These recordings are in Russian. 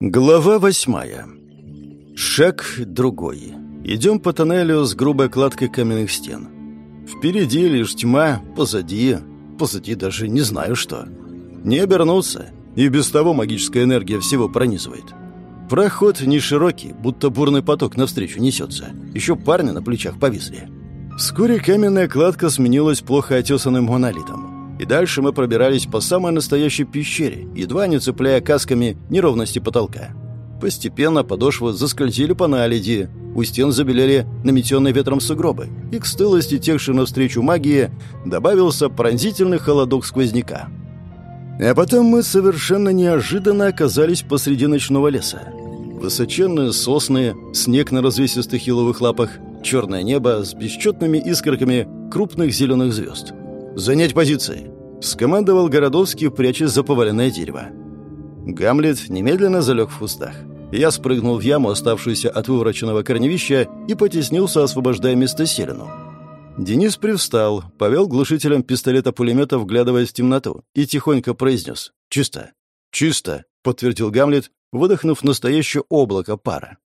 Глава восьмая. Шаг другой. Идем по тоннелю с грубой кладкой каменных стен. Впереди лишь тьма, позади... Позади даже не знаю что. Не обернуться. И без того магическая энергия всего пронизывает. Проход не широкий, будто бурный поток навстречу несется. Еще парни на плечах повисли. Вскоре каменная кладка сменилась плохо отесанным монолитом. И дальше мы пробирались по самой настоящей пещере, едва не цепляя касками неровности потолка. Постепенно подошвы заскользили по наледи, у стен забелели наметенные ветром сугробы, и к стылости текшей навстречу магии добавился пронзительный холодок сквозняка. А потом мы совершенно неожиданно оказались посреди ночного леса. Высоченные сосны, снег на развесистых хиловых лапах, черное небо с бесчетными искорками крупных зеленых звезд — «Занять позиции!» — скомандовал Городовский, прячась за поваленное дерево. Гамлет немедленно залег в кустах. Я спрыгнул в яму, оставшуюся от вывороченного корневища, и потеснился, освобождая место Селину. Денис привстал, повел глушителем пистолета-пулемета, вглядываясь в темноту, и тихонько произнес «Чисто». «Чисто», — подтвердил Гамлет, выдохнув настоящее облако пара.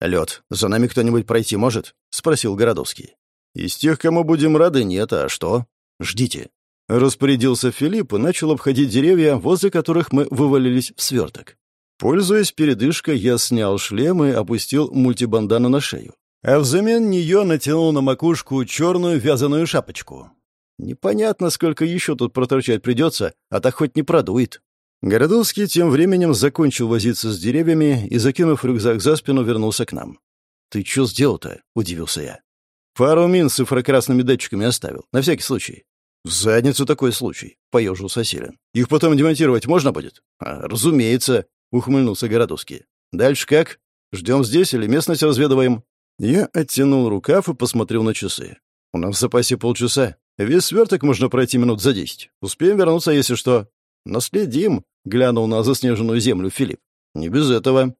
«Лед, за нами кто-нибудь пройти может?» — спросил Городовский. «Из тех, кому будем рады, нет, а что?» «Ждите». Распорядился Филипп и начал обходить деревья, возле которых мы вывалились в сверток. Пользуясь передышкой, я снял шлем и опустил мультибандану на шею. А взамен нее натянул на макушку черную вязаную шапочку. Непонятно, сколько еще тут проторчать придется, а так хоть не продует. Городовский тем временем закончил возиться с деревьями и, закинув рюкзак за спину, вернулся к нам. «Ты что сделал-то?» — удивился я. «Пару мин с инфракрасными датчиками оставил, на всякий случай. «В задницу такой случай», — поежился Силен. «Их потом демонтировать можно будет?» а, «Разумеется», — ухмыльнулся Городовский. «Дальше как? Ждем здесь или местность разведываем?» Я оттянул рукав и посмотрел на часы. «У нас в запасе полчаса. Весь сверток можно пройти минут за десять. Успеем вернуться, если что». «Наследим», — глянул на заснеженную землю Филипп. «Не без этого».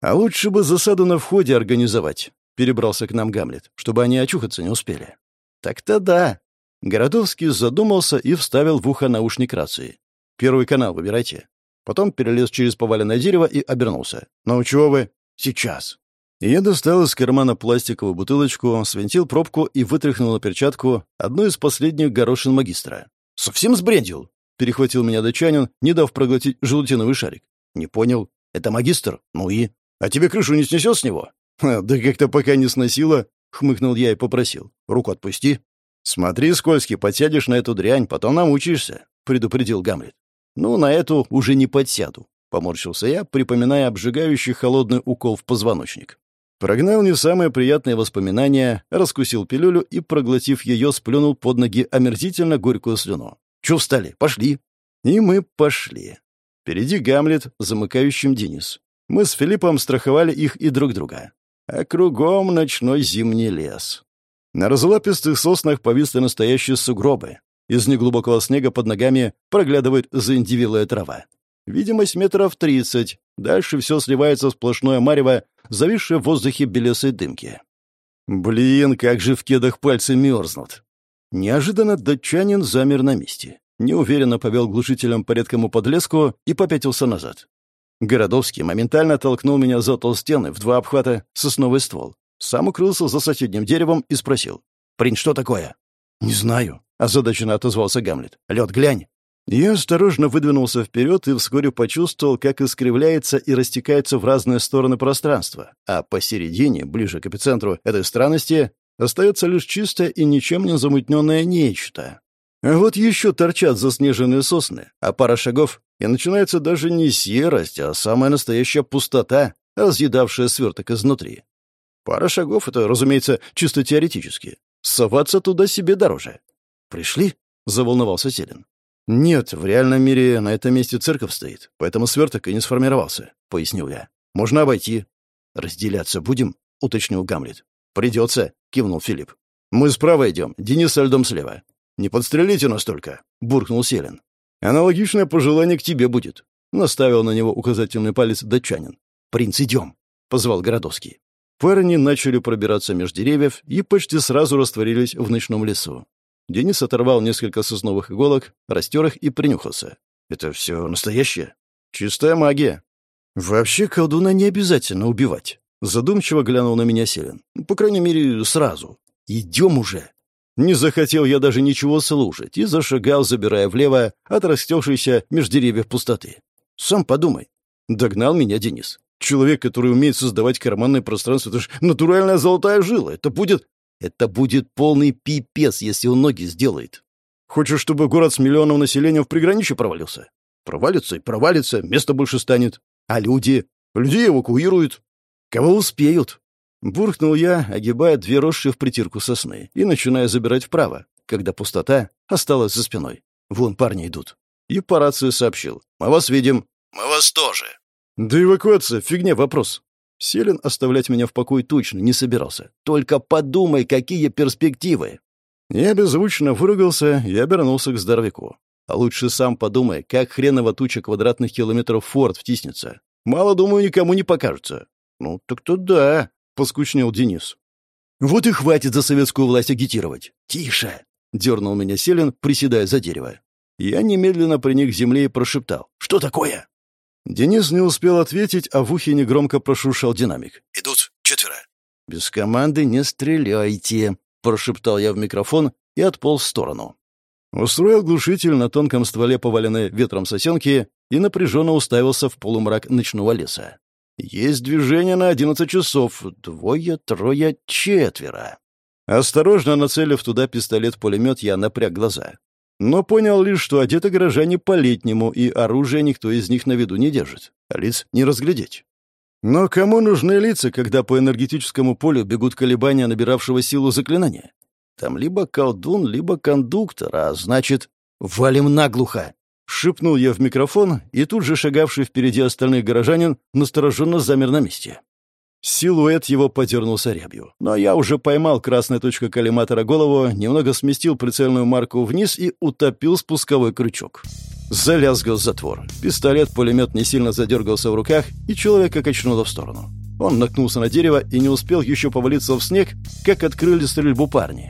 «А лучше бы засаду на входе организовать», — перебрался к нам Гамлет, чтобы они очухаться не успели. «Так-то да», Городовский задумался и вставил в ухо наушник рации. «Первый канал выбирайте». Потом перелез через поваленное дерево и обернулся. «Ну, чего вы?» «Сейчас». Я достал из кармана пластиковую бутылочку, свинтил пробку и вытряхнул на перчатку одну из последних горошин магистра. «Совсем сбрендил?» — перехватил меня дочанин, не дав проглотить желатиновый шарик. «Не понял. Это магистр? Ну и? А тебе крышу не снесет с него?» «Да как-то пока не сносило», — хмыкнул я и попросил. «Руку отпусти». «Смотри, скользкий, подсядешь на эту дрянь, потом намучаешься», — предупредил Гамлет. «Ну, на эту уже не подсяду», — поморщился я, припоминая обжигающий холодный укол в позвоночник. Прогнал не самые приятные воспоминания, раскусил пилюлю и, проглотив ее, сплюнул под ноги омерзительно горькую слюну. «Чё встали? Пошли!» И мы пошли. Впереди Гамлет, замыкающим Денис. Мы с Филиппом страховали их и друг друга. А кругом ночной зимний лес. На разлапистых соснах повисли настоящие сугробы. Из неглубокого снега под ногами проглядывает заиндивилая трава. Видимость метров тридцать. Дальше все сливается в сплошное марево, зависшее в воздухе белесой дымки. Блин, как же в кедах пальцы мерзнут. Неожиданно датчанин замер на месте. Неуверенно повел глушителем по редкому подлеску и попятился назад. Городовский моментально толкнул меня за толстены в два обхвата сосновый ствол. Сам укрылся за соседним деревом и спросил. «Принц, что такое?» «Не знаю», — озадаченно отозвался Гамлет. «Лед, глянь». Я осторожно выдвинулся вперед и вскоре почувствовал, как искривляется и растекается в разные стороны пространства, а посередине, ближе к эпицентру этой странности, остается лишь чистое и ничем не замутненное нечто. А вот еще торчат заснеженные сосны, а пара шагов, и начинается даже не серость, а самая настоящая пустота, разъедавшая сверток изнутри. Пара шагов — это, разумеется, чисто теоретически. Соваться туда себе дороже. «Пришли?» — заволновался Селин. «Нет, в реальном мире на этом месте церковь стоит, поэтому сверток и не сформировался», — пояснил я. «Можно обойти». «Разделяться будем?» — уточнил Гамлет. «Придется», — кивнул Филипп. «Мы справа идем, Денис со льдом слева». «Не подстрелите нас только», — буркнул Селин. «Аналогичное пожелание к тебе будет», — наставил на него указательный палец датчанин. «Принц, идем», — позвал Городовский. Парни начали пробираться между деревьев и почти сразу растворились в ночном лесу. Денис оторвал несколько сосновых иголок, растер их и принюхался. «Это все настоящее?» «Чистая магия». «Вообще колдуна не обязательно убивать», — задумчиво глянул на меня Селин. «По крайней мере, сразу. Идем уже». Не захотел я даже ничего слушать и зашагал, забирая влево от растекшейся меж деревьев пустоты. «Сам подумай». Догнал меня Денис. Человек, который умеет создавать карманное пространство, это же натуральная золотая жила. Это будет... Это будет полный пипец, если он ноги сделает. Хочешь, чтобы город с миллионом населения в приграничье провалился? Провалится и провалится, места больше станет. А люди? Людей эвакуируют. Кого успеют? Буркнул я, огибая две росшие в притирку сосны и начиная забирать вправо, когда пустота осталась за спиной. Вон парни идут. И по рации сообщил. «Мы вас видим». «Мы вас тоже». «Да эвакуация, фигня вопрос». Селин оставлять меня в покое точно не собирался. «Только подумай, какие перспективы!» Я беззвучно выругался и обернулся к здоровяку. А лучше сам подумай, как хреново туча квадратных километров форт втиснется. Мало, думаю, никому не покажется. Ну, так-то да, — поскучнел Денис. Вот и хватит за советскую власть агитировать. Тише, — дернул меня Селин, приседая за дерево. Я немедленно приник к земле и прошептал. Что такое? Денис не успел ответить, а в ухе негромко прошуршал динамик. «Идут четверо». «Без команды не стреляйте», — прошептал я в микрофон и отполз в сторону. Устроил глушитель на тонком стволе поваленной ветром сосенки и напряженно уставился в полумрак ночного леса. Есть движение на одиннадцать часов. Двое, трое, четверо. Осторожно нацелив туда пистолет-пулемет, я напряг глаза. Но понял лишь, что одеты горожане по-летнему, и оружие никто из них на виду не держит. А лиц не разглядеть. Но кому нужны лица, когда по энергетическому полю бегут колебания набиравшего силу заклинания? Там либо колдун, либо кондуктор, а значит, валим наглухо. Шипнул я в микрофон, и тут же шагавший впереди остальных горожанин настороженно замер на месте. Силуэт его подернулся рябью. Но я уже поймал красная точка коллиматора голову, немного сместил прицельную марку вниз и утопил спусковой крючок. Залязгал затвор. Пистолет-пулемет не сильно задергался в руках, и человека качнуло в сторону. Он накнулся на дерево и не успел еще повалиться в снег, как открыли стрельбу парни.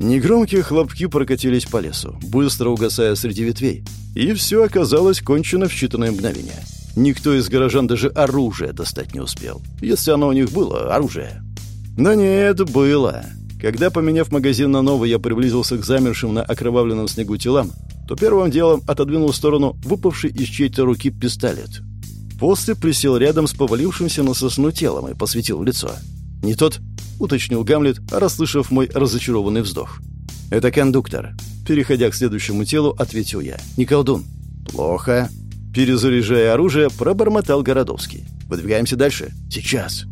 Негромкие хлопки прокатились по лесу, быстро угасая среди ветвей, и все оказалось кончено в считанные мгновения. Никто из горожан даже оружие достать не успел, если оно у них было, оружие. Но нет, было. Когда, поменяв магазин на новый, я приблизился к замершим на окровавленном снегу телам, то первым делом отодвинул в сторону выпавший из чьей-то руки пистолет. После присел рядом с повалившимся на сосну телом и посветил в лицо. «Не тот?» — уточнил Гамлет, расслышав мой разочарованный вздох. «Это кондуктор». Переходя к следующему телу, ответил я. «Не колдун». «Плохо». Перезаряжая оружие, пробормотал Городовский. «Выдвигаемся дальше?» «Сейчас».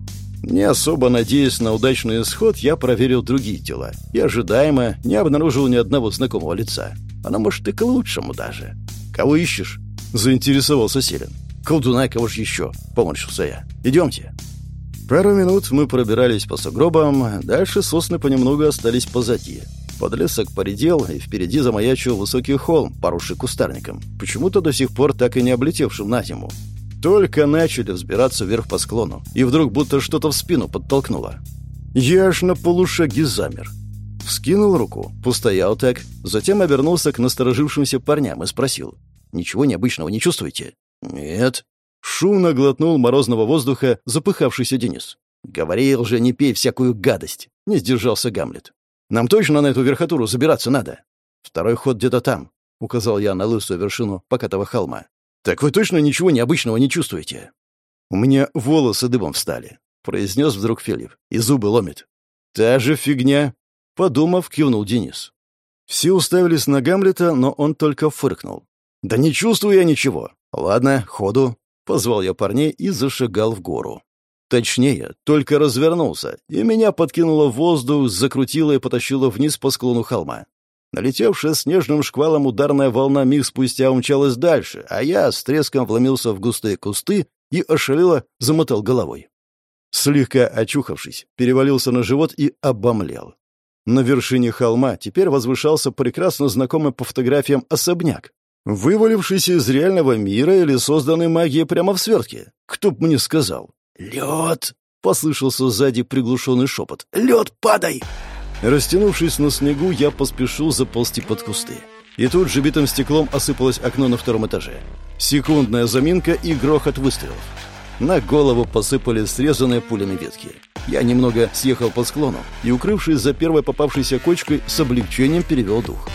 Не особо надеясь на удачный исход, я проверил другие тела и ожидаемо не обнаружил ни одного знакомого лица. Оно может и к лучшему даже. «Кого ищешь?» — заинтересовался Селин. «Колдуна, кого ж еще?» — поморщился я. «Идемте». Пару минут мы пробирались по сугробам, дальше сосны понемногу остались позади. Подлесок поредел, и впереди замаячил высокий холм, поросший кустарником, почему-то до сих пор так и не облетевшим на зиму. Только начали взбираться вверх по склону, и вдруг будто что-то в спину подтолкнуло. Я аж на полушаге замер. Вскинул руку, постоял так, затем обернулся к насторожившимся парням и спросил. «Ничего необычного не чувствуете?» «Нет», Шумно глотнул морозного воздуха запыхавшийся Денис. «Говорил же, не пей всякую гадость!» — не сдержался Гамлет. «Нам точно на эту верхотуру забираться надо?» «Второй ход где-то там», — указал я на лысую вершину покатого холма. «Так вы точно ничего необычного не чувствуете?» «У меня волосы дыбом встали», — произнес вдруг Филипп, и зубы ломит. «Та же фигня», — подумав, кивнул Денис. Все уставились на Гамлета, но он только фыркнул. «Да не чувствую я ничего. Ладно, ходу. Позвал я парней и зашагал в гору. Точнее, только развернулся, и меня подкинуло в воздух, закрутило и потащило вниз по склону холма. Налетевшая снежным шквалом ударная волна миг спустя умчалась дальше, а я с треском вломился в густые кусты и ошалело замотал головой. Слегка очухавшись, перевалился на живот и обомлел. На вершине холма теперь возвышался прекрасно знакомый по фотографиям особняк, Вывалившийся из реального мира или созданный магией прямо в свертке? Кто б мне сказал? «Лед!» — послышался сзади приглушенный шепот. «Лед, падай!» Растянувшись на снегу, я поспешил заползти под кусты. И тут же битым стеклом осыпалось окно на втором этаже. Секундная заминка и грохот выстрелов. На голову посыпали срезанные пулями ветки. Я немного съехал по склону и, укрывшись за первой попавшейся кочкой, с облегчением перевел дух.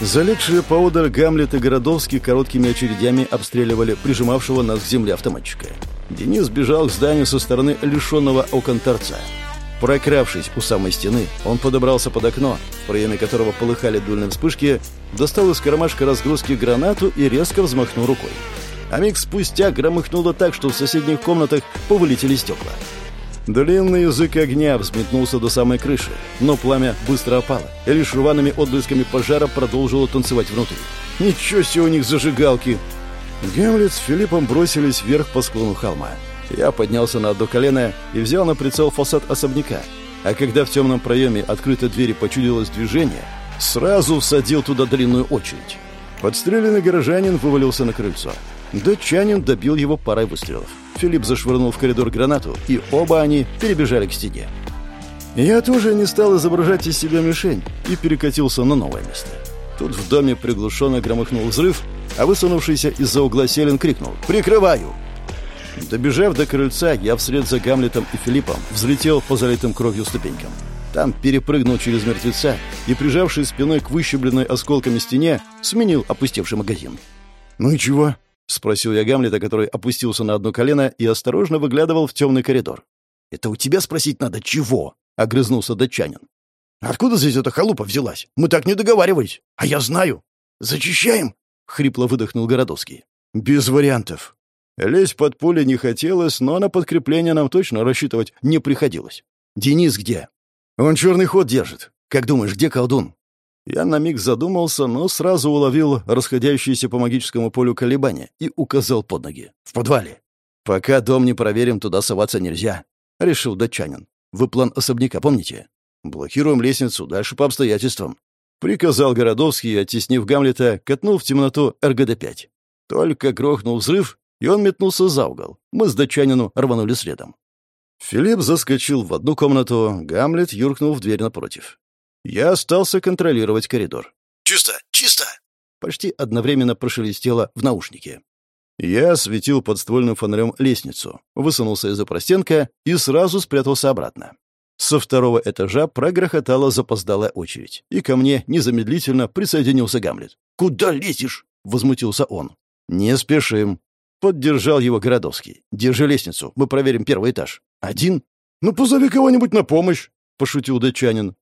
Залегшие поодаль Гамлет и Городовский короткими очередями обстреливали прижимавшего нас к земле автоматчика. Денис бежал к зданию со стороны лишенного окон торца. Прокравшись у самой стены, он подобрался под окно, в проеме которого полыхали дульные вспышки, достал из кармашка разгрузки гранату и резко взмахнул рукой. А миг спустя громыхнуло так, что в соседних комнатах повылетели стекла. Длинный язык огня взметнулся до самой крыши, но пламя быстро опало, и лишь рваными отблесками пожара продолжило танцевать внутри. Ничего себе у них зажигалки! Гамлет с Филиппом бросились вверх по склону холма. Я поднялся на одно колено и взял на прицел фасад особняка. А когда в темном проеме открытой двери почудилось движение, сразу всадил туда длинную очередь. Подстреленный горожанин вывалился на крыльцо. Датчанин добил его парой выстрелов. Филипп зашвырнул в коридор гранату, и оба они перебежали к стене. Я тоже не стал изображать из себя мишень и перекатился на новое место. Тут в доме приглушенно громыхнул взрыв, а высунувшийся из-за угла Селин крикнул «Прикрываю!». Добежав до крыльца, я вслед за Гамлетом и Филиппом взлетел по залитым кровью ступенькам. Там перепрыгнул через мертвеца и, прижавшись спиной к выщебленной осколками стене, сменил опустевший магазин. «Ну и чего?» — спросил я Гамлета, который опустился на одно колено и осторожно выглядывал в темный коридор. «Это у тебя спросить надо, чего?» — огрызнулся датчанин. «Откуда здесь эта халупа взялась? Мы так не договаривались. А я знаю. Зачищаем?» — хрипло выдохнул Городовский. «Без вариантов», Лезть под пули не хотелось, но на подкрепление нам точно рассчитывать не приходилось. «Денис где?» «Он черный ход держит. Как думаешь, где колдун?» Я на миг задумался, но сразу уловил расходящиеся по магическому полю колебания и указал под ноги. «В подвале». «Пока дом не проверим, туда соваться нельзя», — решил датчанин. «Вы план особняка помните?» «Блокируем лестницу, дальше по обстоятельствам». Приказал Городовский, оттеснив Гамлета, катнул в темноту РГД-5. Только грохнул взрыв, и он метнулся за угол. Мы с датчанину рванули следом. Филипп заскочил в одну комнату, Гамлет юркнул в дверь напротив. Я остался контролировать коридор. «Чисто! Чисто!» Почти одновременно прошелестело в наушнике. Я осветил подствольным фонарем лестницу, высунулся из-за простенка и сразу спрятался обратно. Со второго этажа прогрохотала запоздалая очередь, и ко мне незамедлительно присоединился Гамлет. «Куда лезешь?» — возмутился он. «Не спешим», Поддержал его Городовский. «Держи лестницу, мы проверим первый этаж». «Один?» «Ну, позови кого-нибудь на помощь», — пошутил датчанин.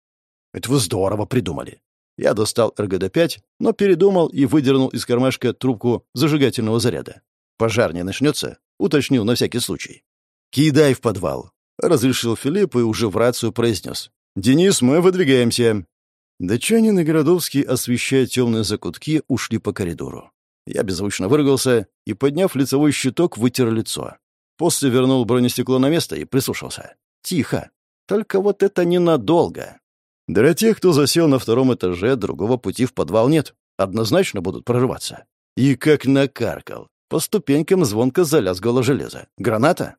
«Это вы здорово придумали». Я достал РГД-5, но передумал и выдернул из кармашка трубку зажигательного заряда. «Пожар не начнется?» — уточнил на всякий случай. «Кидай в подвал», — разрешил Филипп и уже в рацию произнес. «Денис, мы выдвигаемся». Датчанин и Городовский, освещая темные закутки, ушли по коридору. Я беззвучно выругался и, подняв лицевой щиток, вытер лицо. После вернул бронестекло на место и прислушался. Тихо. Только вот это ненадолго. Для тех, кто засел на втором этаже, другого пути в подвал нет. Однозначно будут прорываться. И как накаркал. По ступенькам звонко залязгало железо. Граната?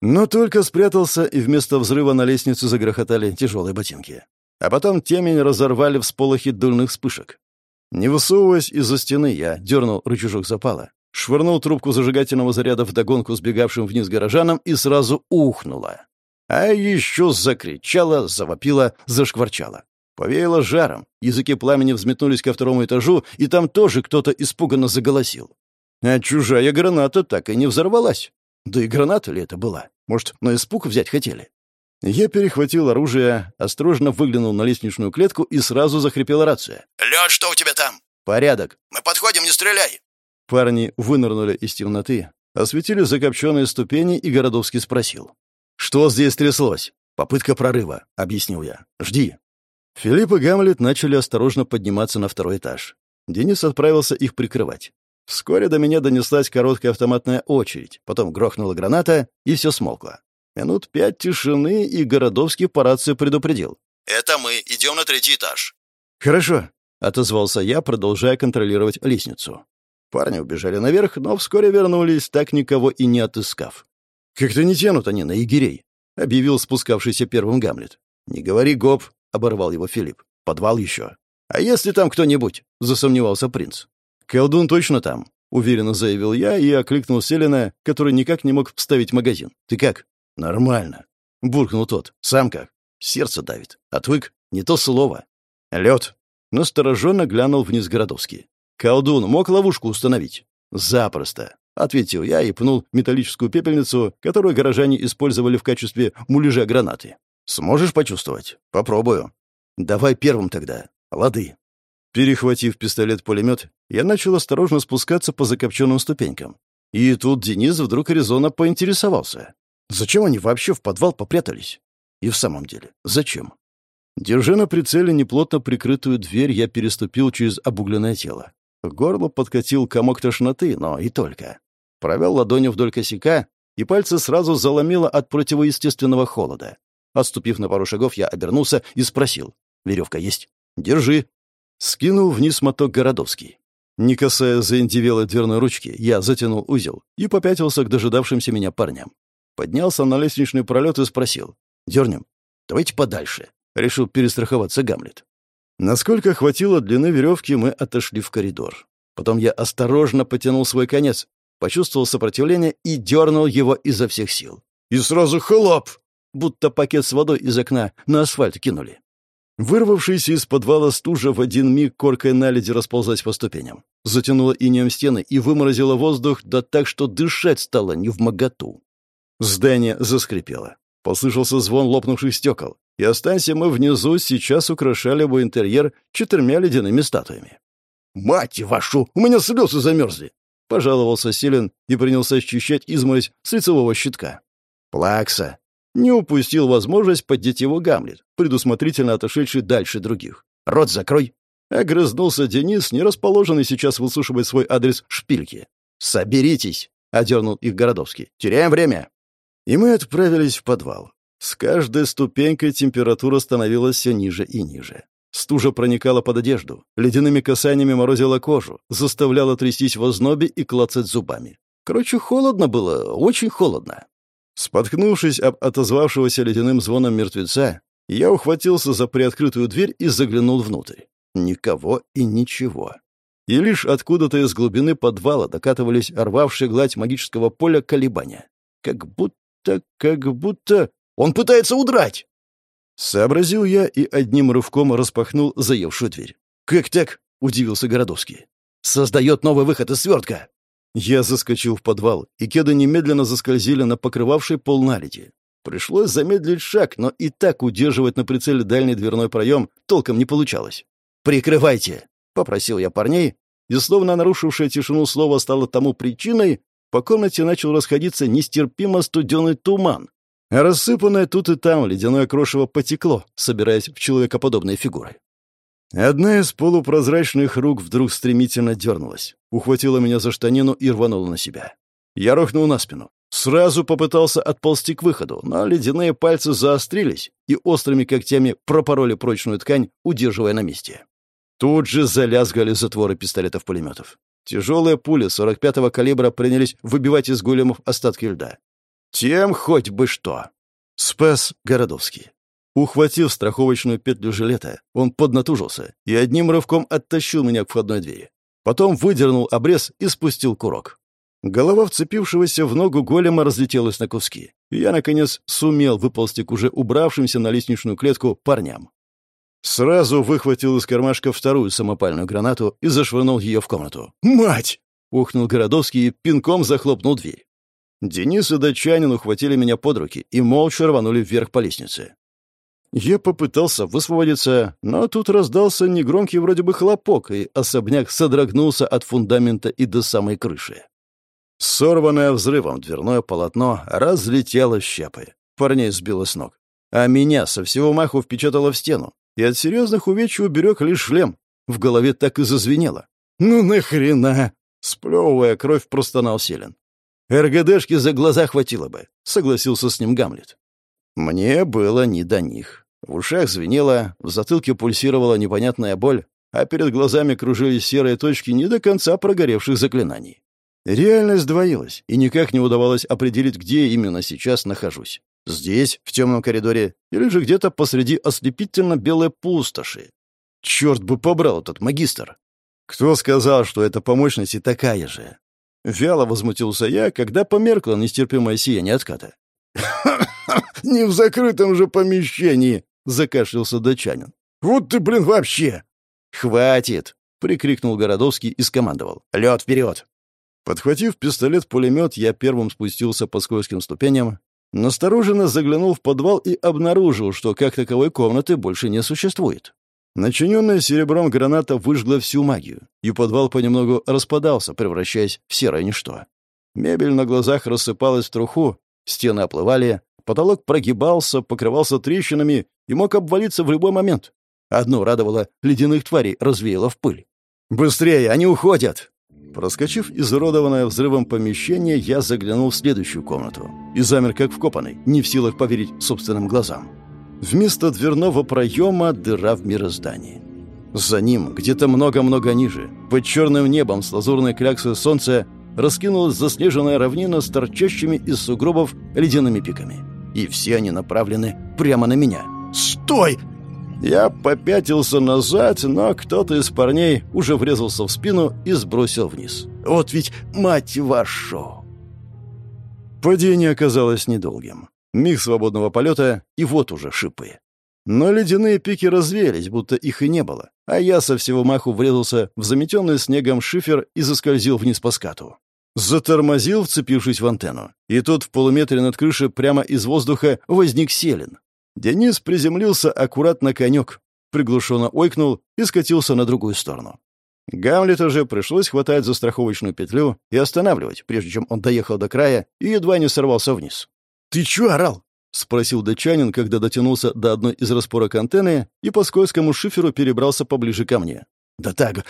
Но только спрятался, и вместо взрыва на лестницу загрохотали тяжелые ботинки. А потом темень разорвали всполохи дульных вспышек. Не высовываясь из-за стены, я дернул рычажок запала, швырнул трубку зажигательного заряда в догонку сбегавшим вниз горожанам и сразу ухнула. А еще закричала, завопила, зашкварчала. Повеяло жаром, языки пламени взметнулись ко второму этажу, и там тоже кто-то испуганно заголосил. А чужая граната так и не взорвалась. Да и граната ли это была? Может, на испуг взять хотели? Я перехватил оружие, осторожно выглянул на лестничную клетку и сразу захрипела рация. «Лед, что у тебя там?» «Порядок». «Мы подходим, не стреляй!» Парни вынырнули из темноты, осветили закопченные ступени, и Городовский спросил. «Что здесь тряслось?» «Попытка прорыва», — объяснил я. «Жди». Филипп и Гамлет начали осторожно подниматься на второй этаж. Денис отправился их прикрывать. Вскоре до меня донеслась короткая автоматная очередь, потом грохнула граната, и все смолкло. Минут пять тишины, и Городовский по рации предупредил. «Это мы. Идем на третий этаж». «Хорошо», — отозвался я, продолжая контролировать лестницу. Парни убежали наверх, но вскоре вернулись, так никого и не отыскав. «Как-то не тянут они на егерей», — объявил спускавшийся первым Гамлет. «Не говори, гоп», — оборвал его Филипп. «Подвал еще». «А если там кто-нибудь?» — засомневался принц. «Колдун точно там?» уверенно заявил я и окликнул Селина, который никак не мог вставить магазин. «Ты как?» «Нормально», — буркнул тот. «Сам как?» «Сердце давит. Отвык? Не то слово». «Лед». Настороженно глянул вниз Городовский. «Колдун мог ловушку установить?» «Запросто», — ответил я и пнул металлическую пепельницу, которую горожане использовали в качестве муляжа гранаты. «Сможешь почувствовать?» «Попробую». «Давай первым тогда. Лады». Перехватив пистолет-пулемет, я начал осторожно спускаться по закопченным ступенькам. И тут Денис вдруг резонно поинтересовался. Зачем они вообще в подвал попрятались? И в самом деле, зачем? Держа на прицеле неплотно прикрытую дверь, я переступил через обугленное тело. К горлу подкатил комок тошноты, но и только. Провел ладонью вдоль косяка, и пальцы сразу заломило от противоестественного холода. Отступив на пару шагов, я обернулся и спросил. «Веревка есть?» «Держи», Скинул вниз моток Городовский. Не касая заиндивелой дверной ручки, я затянул узел и попятился к дожидавшимся меня парням. Поднялся на лестничный пролет и спросил. «Дернем? Давайте подальше», — решил перестраховаться Гамлет. Насколько хватило длины веревки, мы отошли в коридор. Потом я осторожно потянул свой конец, почувствовал сопротивление и дернул его изо всех сил. И сразу хлоп! Будто пакет с водой из окна на асфальт кинули. Вырвавшийся из подвала стужа в один миг коркой наледи расползать по ступеням. Затянула инеем стены и выморозила воздух, да так, что дышать стало не в моготу. Здание заскрипело. Послышался звон лопнувших стекол. И останься мы внизу, сейчас украшали бы интерьер четырьмя ледяными статуями. «Мать вашу! У меня слезы замерзли!» — пожаловался Селин и принялся ощущать изморозь с лицевого щитка. «Плакса!» Не упустил возможность поддеть его Гамлет, предусмотрительно отошедший дальше других. «Рот закрой!» Огрызнулся Денис, не расположенный сейчас выслушивать свой адрес шпильки. «Соберитесь!» — одернул их Городовский. «Теряем время!» И мы отправились в подвал. С каждой ступенькой температура становилась все ниже и ниже. Стужа проникала под одежду, ледяными касаниями морозила кожу, заставляла трястись в ознобе и клацать зубами. Короче, холодно было, очень холодно. Споткнувшись об отозвавшегося ледяным звоном мертвеца, я ухватился за приоткрытую дверь и заглянул внутрь. Никого и ничего. И лишь откуда-то из глубины подвала докатывались рвавшие гладь магического поля колебания. Как будто, как будто... Он пытается удрать! Сообразил я и одним рывком распахнул заевшую дверь. «Как так?» — удивился Городовский. «Создает новый выход из свертка!» Я заскочил в подвал, и кеды немедленно заскользили на покрывавший пол наледи. Пришлось замедлить шаг, но и так удерживать на прицеле дальний дверной проем толком не получалось. «Прикрывайте!» — попросил я парней, и, словно нарушившее тишину слово стало тому причиной, по комнате начал расходиться нестерпимо студеный туман. Рассыпанное тут и там ледяное крошево потекло, собираясь в человекоподобные фигуры. Одна из полупрозрачных рук вдруг стремительно дернулась, ухватила меня за штанину и рванула на себя. Я рухнул на спину. Сразу попытался отползти к выходу, но ледяные пальцы заострились и острыми когтями пропороли прочную ткань, удерживая на месте. Тут же залязгали затворы пистолетов-пулеметов. Тяжелые пули 45-го калибра принялись выбивать из големов остатки льда. Тем хоть бы что. Спас Городовский. Ухватив страховочную петлю жилета, он поднатужился и одним рывком оттащил меня к входной двери. Потом выдернул обрез и спустил курок. Голова вцепившегося в ногу голема разлетелась на куски, и я, наконец, сумел выползти к уже убравшимся на лестничную клетку парням. Сразу выхватил из кармашка вторую самопальную гранату и зашвырнул ее в комнату. «Мать!» — ухнул Городовский и пинком захлопнул дверь. Денис и датчанин ухватили меня под руки и молча рванули вверх по лестнице. Я попытался высвободиться, но тут раздался негромкий вроде бы хлопок, и особняк содрогнулся от фундамента и до самой крыши. Сорванное взрывом дверное полотно разлетело щепы. Парней сбило с ног. А меня со всего маху впечатало в стену, и от серьезных увечий уберег лишь шлем. В голове так и зазвенело. «Ну нахрена?» Сплевывая кровь, простонал Селин. «РГДшки за глаза хватило бы», — согласился с ним Гамлет. Мне было не до них. В ушах звенело, в затылке пульсировала непонятная боль, а перед глазами кружились серые точки не до конца прогоревших заклинаний. Реальность двоилась, и никак не удавалось определить, где именно сейчас нахожусь. Здесь, в темном коридоре, или же где-то посреди ослепительно белой пустоши. Черт бы побрал этот магистр! Кто сказал, что эта по мощности такая же? Вяло возмутился я, когда померкло нестерпимое сияние отката. «Не в закрытом же помещении!» — закашлялся датчанин. «Вот ты, блин, вообще!» «Хватит!» — прикрикнул Городовский и скомандовал. «Лед вперед!» Подхватив пистолет-пулемет, я первым спустился по скользким ступеням, настороженно заглянул в подвал и обнаружил, что как таковой комнаты больше не существует. Начиненная серебром граната выжгла всю магию, и подвал понемногу распадался, превращаясь в серое ничто. Мебель на глазах рассыпалась в труху, стены оплывали, потолок прогибался, покрывался трещинами и мог обвалиться в любой момент. Одно радовало — ледяных тварей развеяло в пыль. «Быстрее, они уходят!» Проскочив изуродованное взрывом помещение, я заглянул в следующую комнату и замер как вкопанный, не в силах поверить собственным глазам. Вместо дверного проема дыра в мироздании. За ним, где-то много-много ниже, под черным небом с лазурной кляксой солнца, раскинулась заснеженная равнина с торчащими из сугробов ледяными пиками. И все они направлены прямо на меня. «Стой!» Я попятился назад, но кто-то из парней уже врезался в спину и сбросил вниз. Вот ведь мать вашу! Падение оказалось недолгим. Миг свободного полета, и вот уже шипы. Но ледяные пики развеялись, будто их и не было, а я со всего маху врезался в заметенный снегом шифер и заскользил вниз по скату. Затормозил, вцепившись в антенну. И тут в полуметре над крышей прямо из воздуха возник селен. Денис приземлился аккуратно конек, приглушенно ойкнул и скатился на другую сторону. Гамлету же пришлось хватать за страховочную петлю и останавливать, прежде чем он доехал до края и едва не сорвался вниз. «Ты чё орал?» — спросил датчанин, когда дотянулся до одной из распорок антенны и по скользкому шиферу перебрался поближе ко мне. «Да так,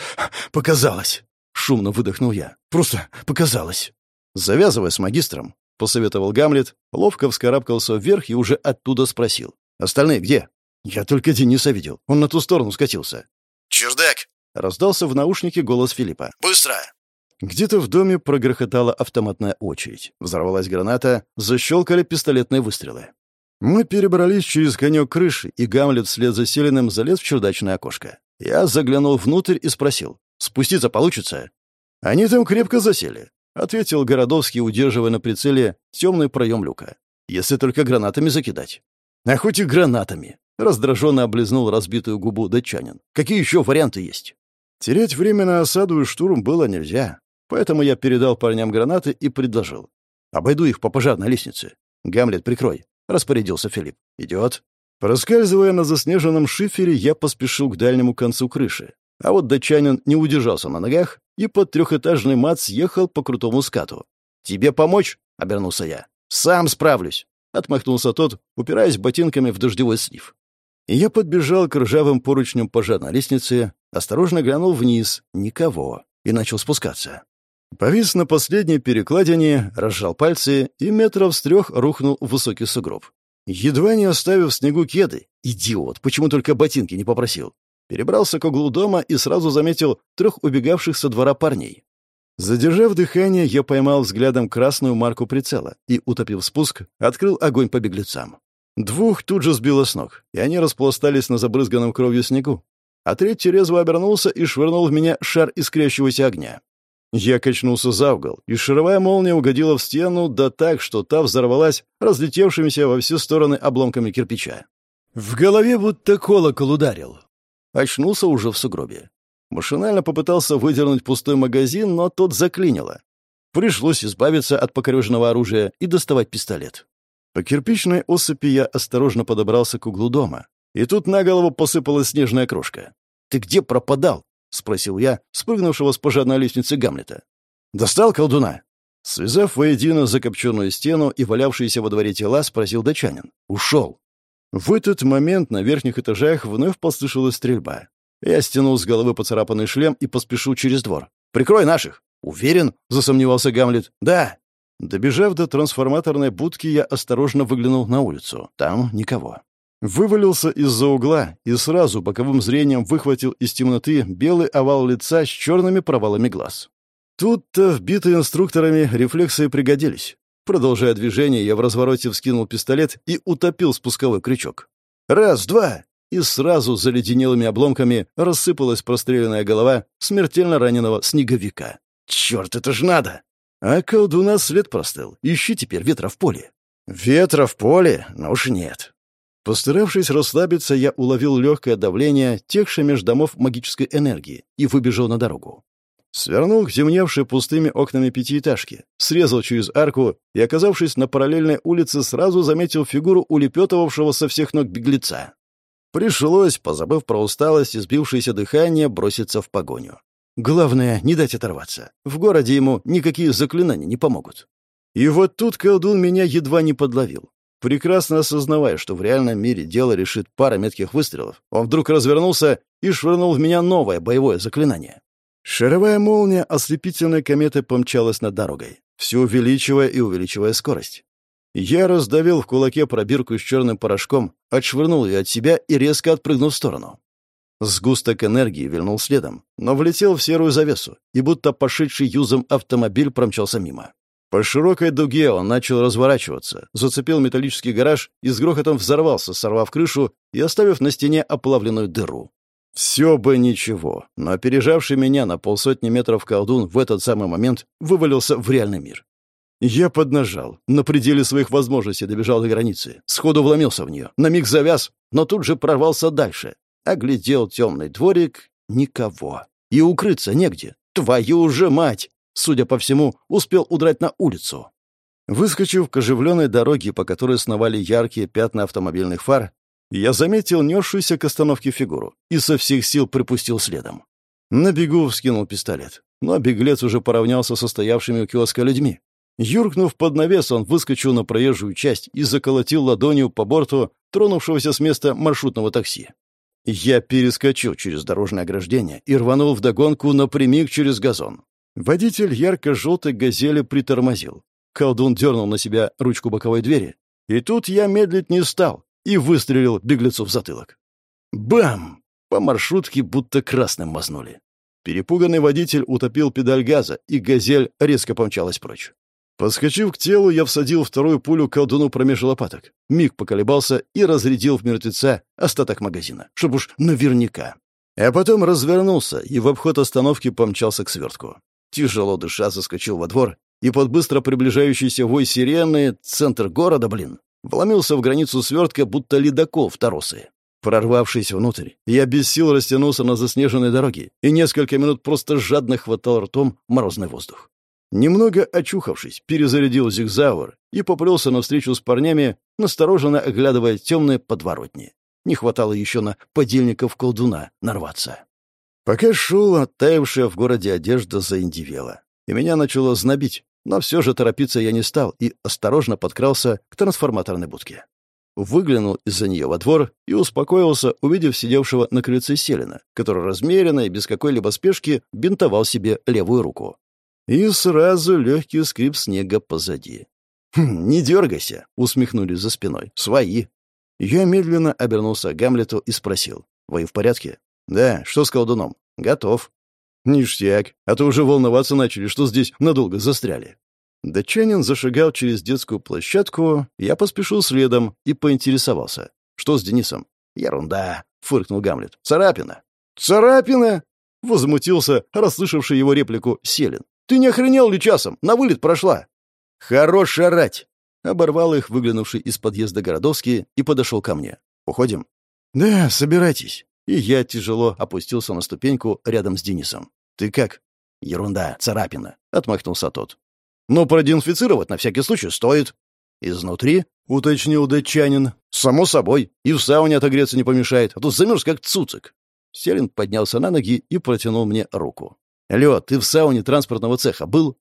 показалось!» — шумно выдохнул я. «Просто показалось!» «Завязывай с магистром», — посоветовал Гамлет, ловко вскарабкался вверх и уже оттуда спросил. «Остальные где?» «Я только Дениса видел. Он на ту сторону скатился». «Чердак!» — раздался в наушнике голос Филиппа. «Быстро!» Где-то в доме прогрохотала автоматная очередь. Взорвалась граната, защелкали пистолетные выстрелы. Мы перебрались через конек крыши, и Гамлет вслед за Селиным залез в чердачное окошко. Я заглянул внутрь и спросил. «Спуститься получится?» «Они там крепко засели. — ответил Городовский, удерживая на прицеле темный проем люка. «Если только гранатами закидать». «А хоть и гранатами!» — раздраженно облизнул разбитую губу датчанин. «Какие еще варианты есть?» Терять время на осаду и штурм было нельзя, поэтому я передал парням гранаты и предложил. «Обойду их по пожарной лестнице. Гамлет, прикрой», — распорядился Филипп. «Идет». Проскальзывая на заснеженном шифере, я поспешил к дальнему концу крыши. А вот датчанин не удержался на ногах и под трехэтажный мат съехал по крутому скату. «Тебе помочь?» — обернулся я. «Сам справлюсь», — отмахнулся тот, упираясь ботинками в дождевой слив. И я подбежал к ржавым поручням пожарной лестницы, осторожно глянул вниз, никого, и начал спускаться. Повис на последней перекладине, разжал пальцы и метров с трех рухнул в высокий сугроб. Едва не оставив снегу кеды. Идиот, почему только ботинки не попросил? перебрался к углу дома и сразу заметил трех убегавших со двора парней. Задержав дыхание, я поймал взглядом красную марку прицела и, утопив спуск, открыл огонь по беглецам. Двух тут же сбило с ног, и они распластались на забрызганном кровью снегу. А третий резво обернулся и швырнул в меня шар искрящегося огня. Я качнулся за угол, и шаровая молния угодила в стену, да так, что та взорвалась разлетевшимися во все стороны обломками кирпича. В голове будто колокол ударил. Очнулся уже в сугробе. Машинально попытался выдернуть пустой магазин, но тот заклинило. Пришлось избавиться от покореженного оружия и доставать пистолет. По кирпичной осыпи я осторожно подобрался к углу дома. И тут на голову посыпалась снежная крошка. «Ты где пропадал?» — спросил я, спрыгнувшего с пожарной лестницы Гамлета. «Достал колдуна?» Связав воедино закопченную стену и валявшиеся во дворе тела, спросил дачанин. «Ушел». В этот момент на верхних этажах вновь послышалась стрельба. Я стянул с головы поцарапанный шлем и поспешил через двор. «Прикрой наших!» «Уверен?» — засомневался Гамлет. «Да!» Добежав до трансформаторной будки, я осторожно выглянул на улицу. Там никого. Вывалился из-за угла и сразу боковым зрением выхватил из темноты белый овал лица с черными провалами глаз. Тут-то, вбитые инструкторами, рефлексы пригодились. Продолжая движение, я в развороте вскинул пистолет и утопил спусковой крючок. Раз, два! И сразу за леденелыми обломками рассыпалась простреленная голова смертельно раненого снеговика. «Черт, это ж надо!» А колдуна след простыл. Ищи теперь ветра в поле. Ветра в поле? Ну уж нет. Постаравшись расслабиться, я уловил легкое давление текшей меж домов магической энергии и выбежал на дорогу. Свернул к темневшей пустыми окнами пятиэтажки, срезал через арку и, оказавшись на параллельной улице, сразу заметил фигуру улепетывавшего со всех ног беглеца. Пришлось, позабыв про усталость и сбившееся дыхание, броситься в погоню. Главное, не дать оторваться. В городе ему никакие заклинания не помогут. И вот тут колдун меня едва не подловил. Прекрасно осознавая, что в реальном мире дело решит пара метких выстрелов, он вдруг развернулся и швырнул в меня новое боевое заклинание. Шаровая молния ослепительной кометы помчалась над дорогой, все увеличивая и увеличивая скорость. Я раздавил в кулаке пробирку с черным порошком, отшвырнул ее от себя и резко отпрыгнул в сторону. Сгусток энергии вильнул следом, но влетел в серую завесу, и будто пошедший юзом автомобиль промчался мимо. По широкой дуге он начал разворачиваться, зацепил металлический гараж и с грохотом взорвался, сорвав крышу и оставив на стене оплавленную дыру. Все бы ничего, но опережавший меня на полсотни метров колдун в этот самый момент вывалился в реальный мир. Я поднажал, на пределе своих возможностей добежал до границы, сходу вломился в нее, на миг завяз, но тут же прорвался дальше. Оглядел темный дворик — никого. И укрыться негде. Твою же мать! Судя по всему, успел удрать на улицу. Выскочив к оживленной дороге, по которой сновали яркие пятна автомобильных фар, я заметил несшуюся к остановке фигуру и со всех сил припустил следом. На бегу вскинул пистолет, но беглец уже поравнялся со стоявшими у киоска людьми. Юркнув под навес, он выскочил на проезжую часть и заколотил ладонью по борту тронувшегося с места маршрутного такси. Я перескочил через дорожное ограждение и рванул вдогонку напрямик через газон. Водитель ярко-желтой «Газели» притормозил. Колдун дернул на себя ручку боковой двери. И тут я медлить не стал и выстрелил беглецу в затылок. Бам! По маршрутке будто красным мазнули. Перепуганный водитель утопил педаль газа, и «Газель» резко помчалась прочь. Подскочив к телу, я всадил вторую пулю колдуну промеж лопаток. Миг поколебался и разрядил в мертвеца остаток магазина, чтобы уж наверняка. А потом развернулся и в обход остановки помчался к свертку. Тяжело дыша заскочил во двор, и под быстро приближающийся вой сирены, центр города, блин, вломился в границу свертка, будто ледокол в торосы. Прорвавшись внутрь, я без сил растянулся на заснеженной дороге и несколько минут просто жадно хватал ртом морозный воздух. Немного очухавшись, перезарядил зигзауэр и поплелся навстречу с парнями, настороженно оглядывая темные подворотни. Не хватало еще на подельников колдуна нарваться. Пока шел, оттаившая в городе одежда заиндивела. И меня начало знобить, но все же торопиться я не стал и осторожно подкрался к трансформаторной будке. Выглянул из-за нее во двор и успокоился, увидев сидевшего на крыльце Селина, который размеренно и без какой-либо спешки бинтовал себе левую руку. И сразу легкий скрип снега позади. «Хм, «Не дергайся», — усмехнулись за спиной. «Свои». Я медленно обернулся к Гамлету и спросил. «Вы в порядке?» «Да, что с колдуном?» «Готов». «Ништяк, а то уже волноваться начали, что здесь надолго застряли». Датчанин зашагал через детскую площадку, я поспешил следом и поинтересовался. «Что с Денисом?» «Ерунда», — фыркнул Гамлет. «Царапина». «Царапина?» — возмутился, расслышавший его реплику Селин. «Ты не охренел ли часом? На вылет прошла». «Хорош орать!» — оборвал их, выглянувший из подъезда Городовский, и подошел ко мне. «Уходим?» «Да, собирайтесь» и я тяжело опустился на ступеньку рядом с Денисом. «Ты как?» «Ерунда, царапина», — отмахнулся тот. «Но продезинфицировать на всякий случай стоит». «Изнутри?» — уточнил датчанин. «Само собой. И в сауне отогреться не помешает, а то замерз как цуцик». Селин поднялся на ноги и протянул мне руку. «Лёд, ты в сауне транспортного цеха был?»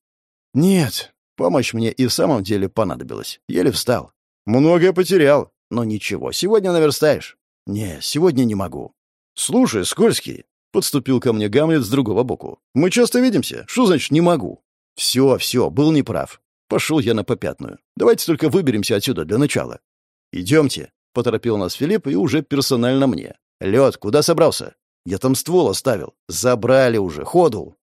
«Нет. Помощь мне и в самом деле понадобилась. Еле встал. Многое потерял. Но ничего, сегодня наверстаешь». «Не, сегодня не могу. «Слушай, Скользкий», — подступил ко мне Гамлет с другого боку. «Мы часто видимся. Что значит «не могу»?» «Все, все, был неправ. Пошел я на попятную. Давайте только выберемся отсюда для начала». «Идемте», — поторопил нас Филипп и уже персонально мне. «Лед, куда собрался?» «Я там ствол оставил. Забрали уже. Ходу».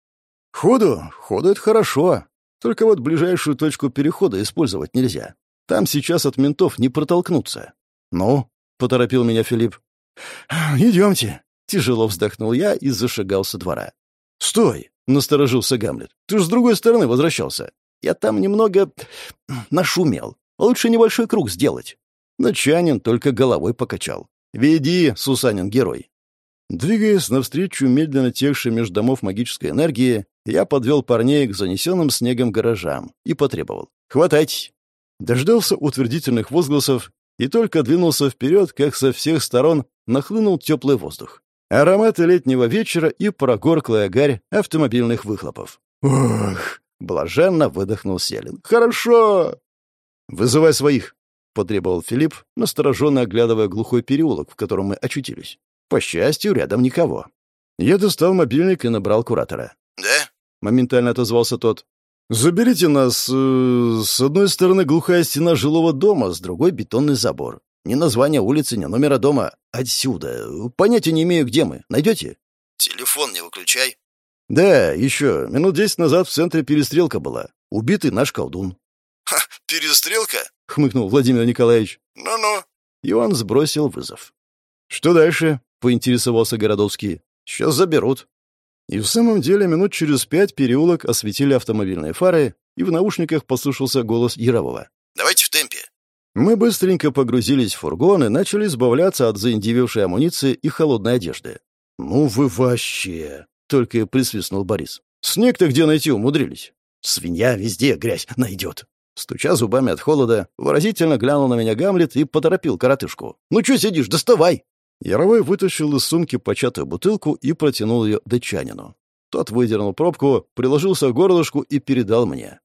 «Ходу? Ходу — это хорошо. Только вот ближайшую точку перехода использовать нельзя. Там сейчас от ментов не протолкнуться». «Ну?» — поторопил меня Филипп. «Идемте», — тяжело вздохнул я и зашагал со двора. «Стой!» — насторожился Гамлет. «Ты ж с другой стороны возвращался. Я там немного нашумел. Лучше небольшой круг сделать». Начанин только головой покачал. «Веди, Сусанин, герой». Двигаясь навстречу медленно текшей между домов магической энергии, я подвел парней к занесенным снегом гаражам и потребовал. «Хватайтесь!» Дождался утвердительных возгласов и только двинулся вперед, как со всех сторон нахлынул теплый воздух. Ароматы летнего вечера и прогорклая гарь автомобильных выхлопов. «Ох!» — блаженно выдохнул Селин. «Хорошо!» «Вызывай своих!» — потребовал Филипп, настороженно оглядывая глухой переулок, в котором мы очутились. По счастью, рядом никого. Я достал мобильник и набрал куратора. «Да?» — моментально отозвался тот. «Заберите нас... Э, с одной стороны глухая стена жилого дома, с другой — бетонный забор. Ни названия улицы, ни номера дома. Отсюда. Понятия не имею, где мы. Найдете?» «Телефон не выключай». «Да, еще. Минут десять назад в центре перестрелка была. Убитый наш колдун». «Ха, перестрелка?» — хмыкнул Владимир Николаевич. «Ну-ну». И он сбросил вызов. «Что дальше?» — поинтересовался Городовский. «Сейчас заберут». И в самом деле минут через пять переулок осветили автомобильные фары, и в наушниках послышался голос Ярового. «Давайте в темпе». Мы быстренько погрузились в фургон и начали избавляться от заиндивевшей амуниции и холодной одежды. «Ну вы вообще!» — только и присвистнул Борис. «Снег-то где найти умудрились?» «Свинья везде грязь найдет». Стуча зубами от холода, выразительно глянул на меня Гамлет и поторопил коротышку. «Ну что сидишь, доставай!» Яровой вытащил из сумки початую бутылку и протянул ее датчанину. Тот выдернул пробку, приложился к горлышку и передал мне.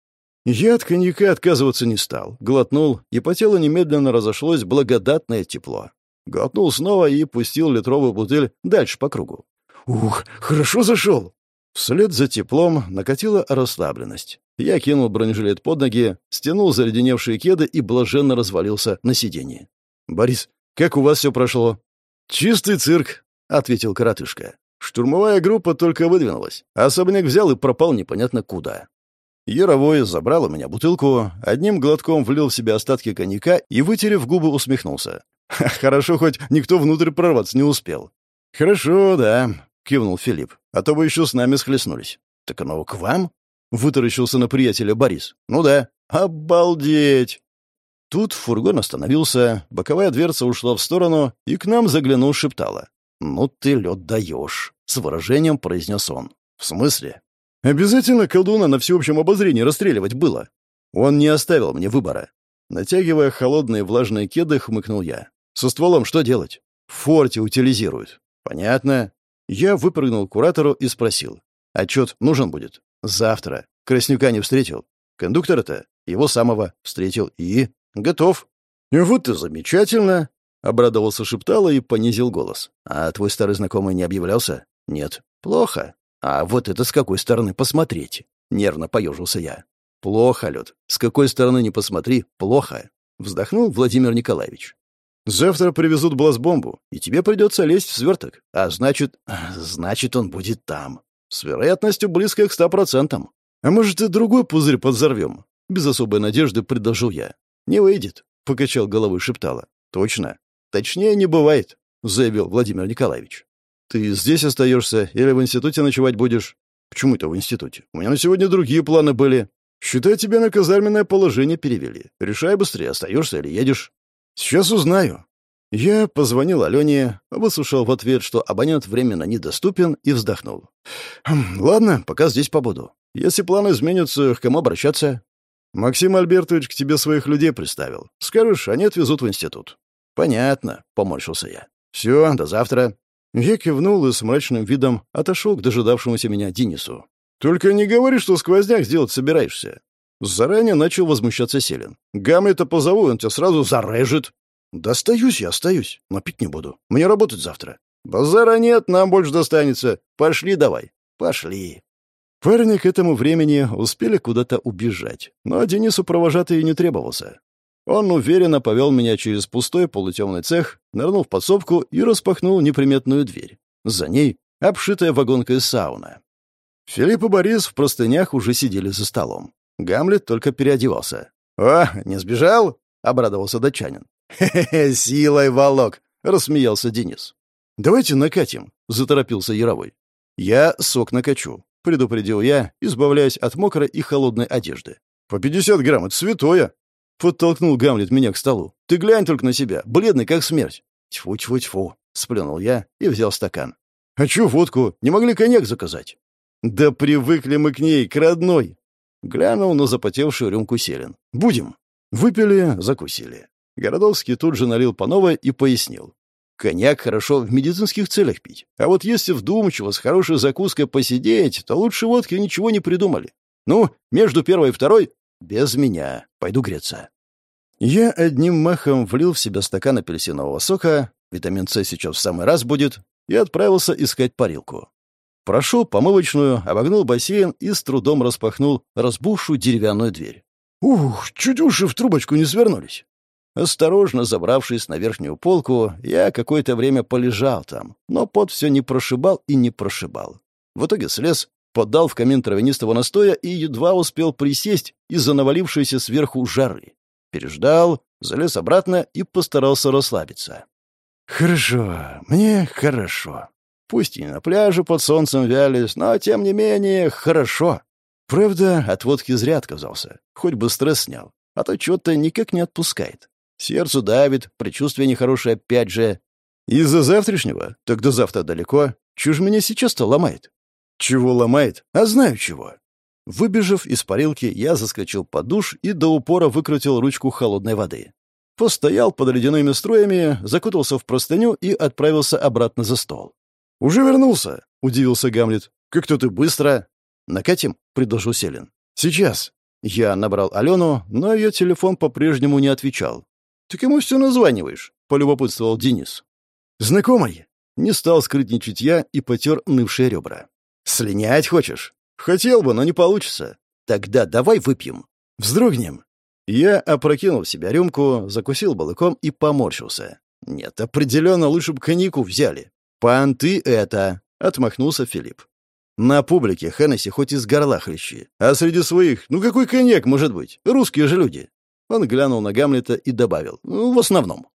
Я от коньяка отказываться не стал. Глотнул, и по телу немедленно разошлось благодатное тепло. Глотнул снова и пустил литровую бутыль дальше по кругу. «Ух, хорошо зашел!» Вслед за теплом накатила расслабленность. Я кинул бронежилет под ноги, стянул заледеневшие кеды и блаженно развалился на сиденье. «Борис, как у вас все прошло?» «Чистый цирк», — ответил коротышка. Штурмовая группа только выдвинулась. Особняк взял и пропал непонятно куда. Яровой забрал у меня бутылку, одним глотком влил в себя остатки коньяка и, вытерев губы, усмехнулся. «Хорошо, хоть никто внутрь прорваться не успел». «Хорошо, да», — кивнул Филипп. «А то вы еще с нами схлестнулись». «Так оно к вам?» — вытаращился на приятеля Борис. «Ну да». «Обалдеть!» Тут фургон остановился, боковая дверца ушла в сторону, и к нам заглянул шептала. «Ну ты лед даешь», — с выражением произнес он. «В смысле?» «Обязательно колдуна на всеобщем обозрении расстреливать было». Он не оставил мне выбора. Натягивая холодные влажные кеды, хмыкнул я. «Со стволом что делать?» «В форте утилизируют». «Понятно». Я выпрыгнул к куратору и спросил. «Отчет нужен будет?» «Завтра. Краснюка не встретил». «Кондуктора-то?» «Его самого встретил. И?» «Готов». «Вот и замечательно», — обрадовался Шептала и понизил голос. «А твой старый знакомый не объявлялся?» «Нет». «Плохо. А вот это с какой стороны посмотреть?» — нервно поежился я. «Плохо, Лед. С какой стороны не посмотри, плохо», — вздохнул Владимир Николаевич. «Завтра привезут бластбомбу, и тебе придется лезть в сверток. А значит... значит, он будет там. С вероятностью близкой к ста процентам. А может, и другой пузырь подзорвем?» Без особой надежды предложил я. «Не выйдет», — покачал головой шептала. «Точно. Точнее не бывает», — заявил Владимир Николаевич. «Ты здесь остаешься или в институте ночевать будешь?» «Почему это в институте? У меня на сегодня другие планы были. Считай, тебя на казарменное положение перевели. Решай быстрее, остаешься или едешь». «Сейчас узнаю». Я позвонил Алене, выслушал в ответ, что абонент временно недоступен, и вздохнул. «Хм, «Ладно, пока здесь побуду. Если планы изменятся, к кому обращаться?» «Максим Альбертович к тебе своих людей приставил. Скажешь, они отвезут в институт». «Понятно», — поморщился я. «Все, до завтра». Я кивнул и с мрачным видом отошел к дожидавшемуся меня Денису. «Только не говори, что сквозняк сделать собираешься». Заранее начал возмущаться Селин. «Гамлета позову, он тебя сразу зарежет». «Да остаюсь я, остаюсь, но пить не буду. Мне работать завтра». «Базара нет, нам больше достанется. Пошли давай». «Пошли». Парни к этому времени успели куда-то убежать, но Денису провожатый не требовался. Он уверенно повел меня через пустой полутемный цех, нырнул в подсобку и распахнул неприметную дверь. За ней обшитая вагонкой сауна. Филипп и Борис в простынях уже сидели за столом. Гамлет только переодевался. «О, не сбежал?» — обрадовался датчанин. «Хе-хе, силой волок!» — рассмеялся Денис. «Давайте накатим», — заторопился Яровой. «Я сок накачу. — предупредил я, избавляясь от мокрой и холодной одежды. По пятьдесят грамм — это святое. Подтолкнул Гамлет меня к столу. Ты глянь только на себя, бледный как смерть. Тьфу-тьфу-тьфу, сплюнул я и взял стакан. А чё водку? Не могли коньяк заказать? Да привыкли мы к ней, к родной. Глянул на запотевшую рюмку селен. Будем. Выпили, закусили. Городовский тут же налил по новой и пояснил. Коньяк хорошо в медицинских целях пить. А вот если вдумчиво с хорошей закуской посидеть, то лучше водки ничего не придумали. Ну, между первой и второй — без меня. Пойду греться. Я одним махом влил в себя стакан апельсинового сока, витамин С сейчас в самый раз будет, и отправился искать парилку. Прошел помывочную, обогнул бассейн и с трудом распахнул разбухшую деревянную дверь. Ух, чуть уши в трубочку не свернулись. Осторожно забравшись на верхнюю полку, я какое-то время полежал там, но пот все не прошибал и не прошибал. В итоге слез, поддал в камин травянистого настоя и едва успел присесть из-за навалившейся сверху жары. Переждал, залез обратно и постарался расслабиться. «Хорошо, мне хорошо. Пусть и на пляже под солнцем вялись, но, тем не менее, хорошо. Правда, от водки зря отказался. Хоть бы стресс снял. А то что-то никак не отпускает. Сердце давит, предчувствие нехорошее опять же. Из-за завтрашнего? Тогда завтра далеко. Чего ж меня сейчас-то ломает? Чего ломает? А знаю чего. Выбежав из парилки, я заскочил под душ и до упора выкрутил ручку холодной воды. Постоял под ледяными струями, закутался в простыню и отправился обратно за стол. «Уже вернулся?» — удивился Гамлет. «Как-то ты быстро!» «Накатим?» — предложил Селин. «Сейчас». Я набрал Алену, но ее телефон по-прежнему не отвечал. «Ты кому все названиваешь?» — полюбопытствовал Денис. «Знакомый». Не стал скрытничать я и потер нывшие ребра. «Слинять хочешь?» «Хотел бы, но не получится». «Тогда давай выпьем». «Вздрогнем». Я опрокинул в себя рюмку, закусил балыком и поморщился. «Нет, определенно лучше бы коньяку взяли». «Понты это!» — отмахнулся Филипп. «На публике Хеннесси хоть из горла хлещи, а среди своих, ну какой коньяк может быть? Русские же люди. Он глянул на Гамлета и добавил. «Ну, в основном».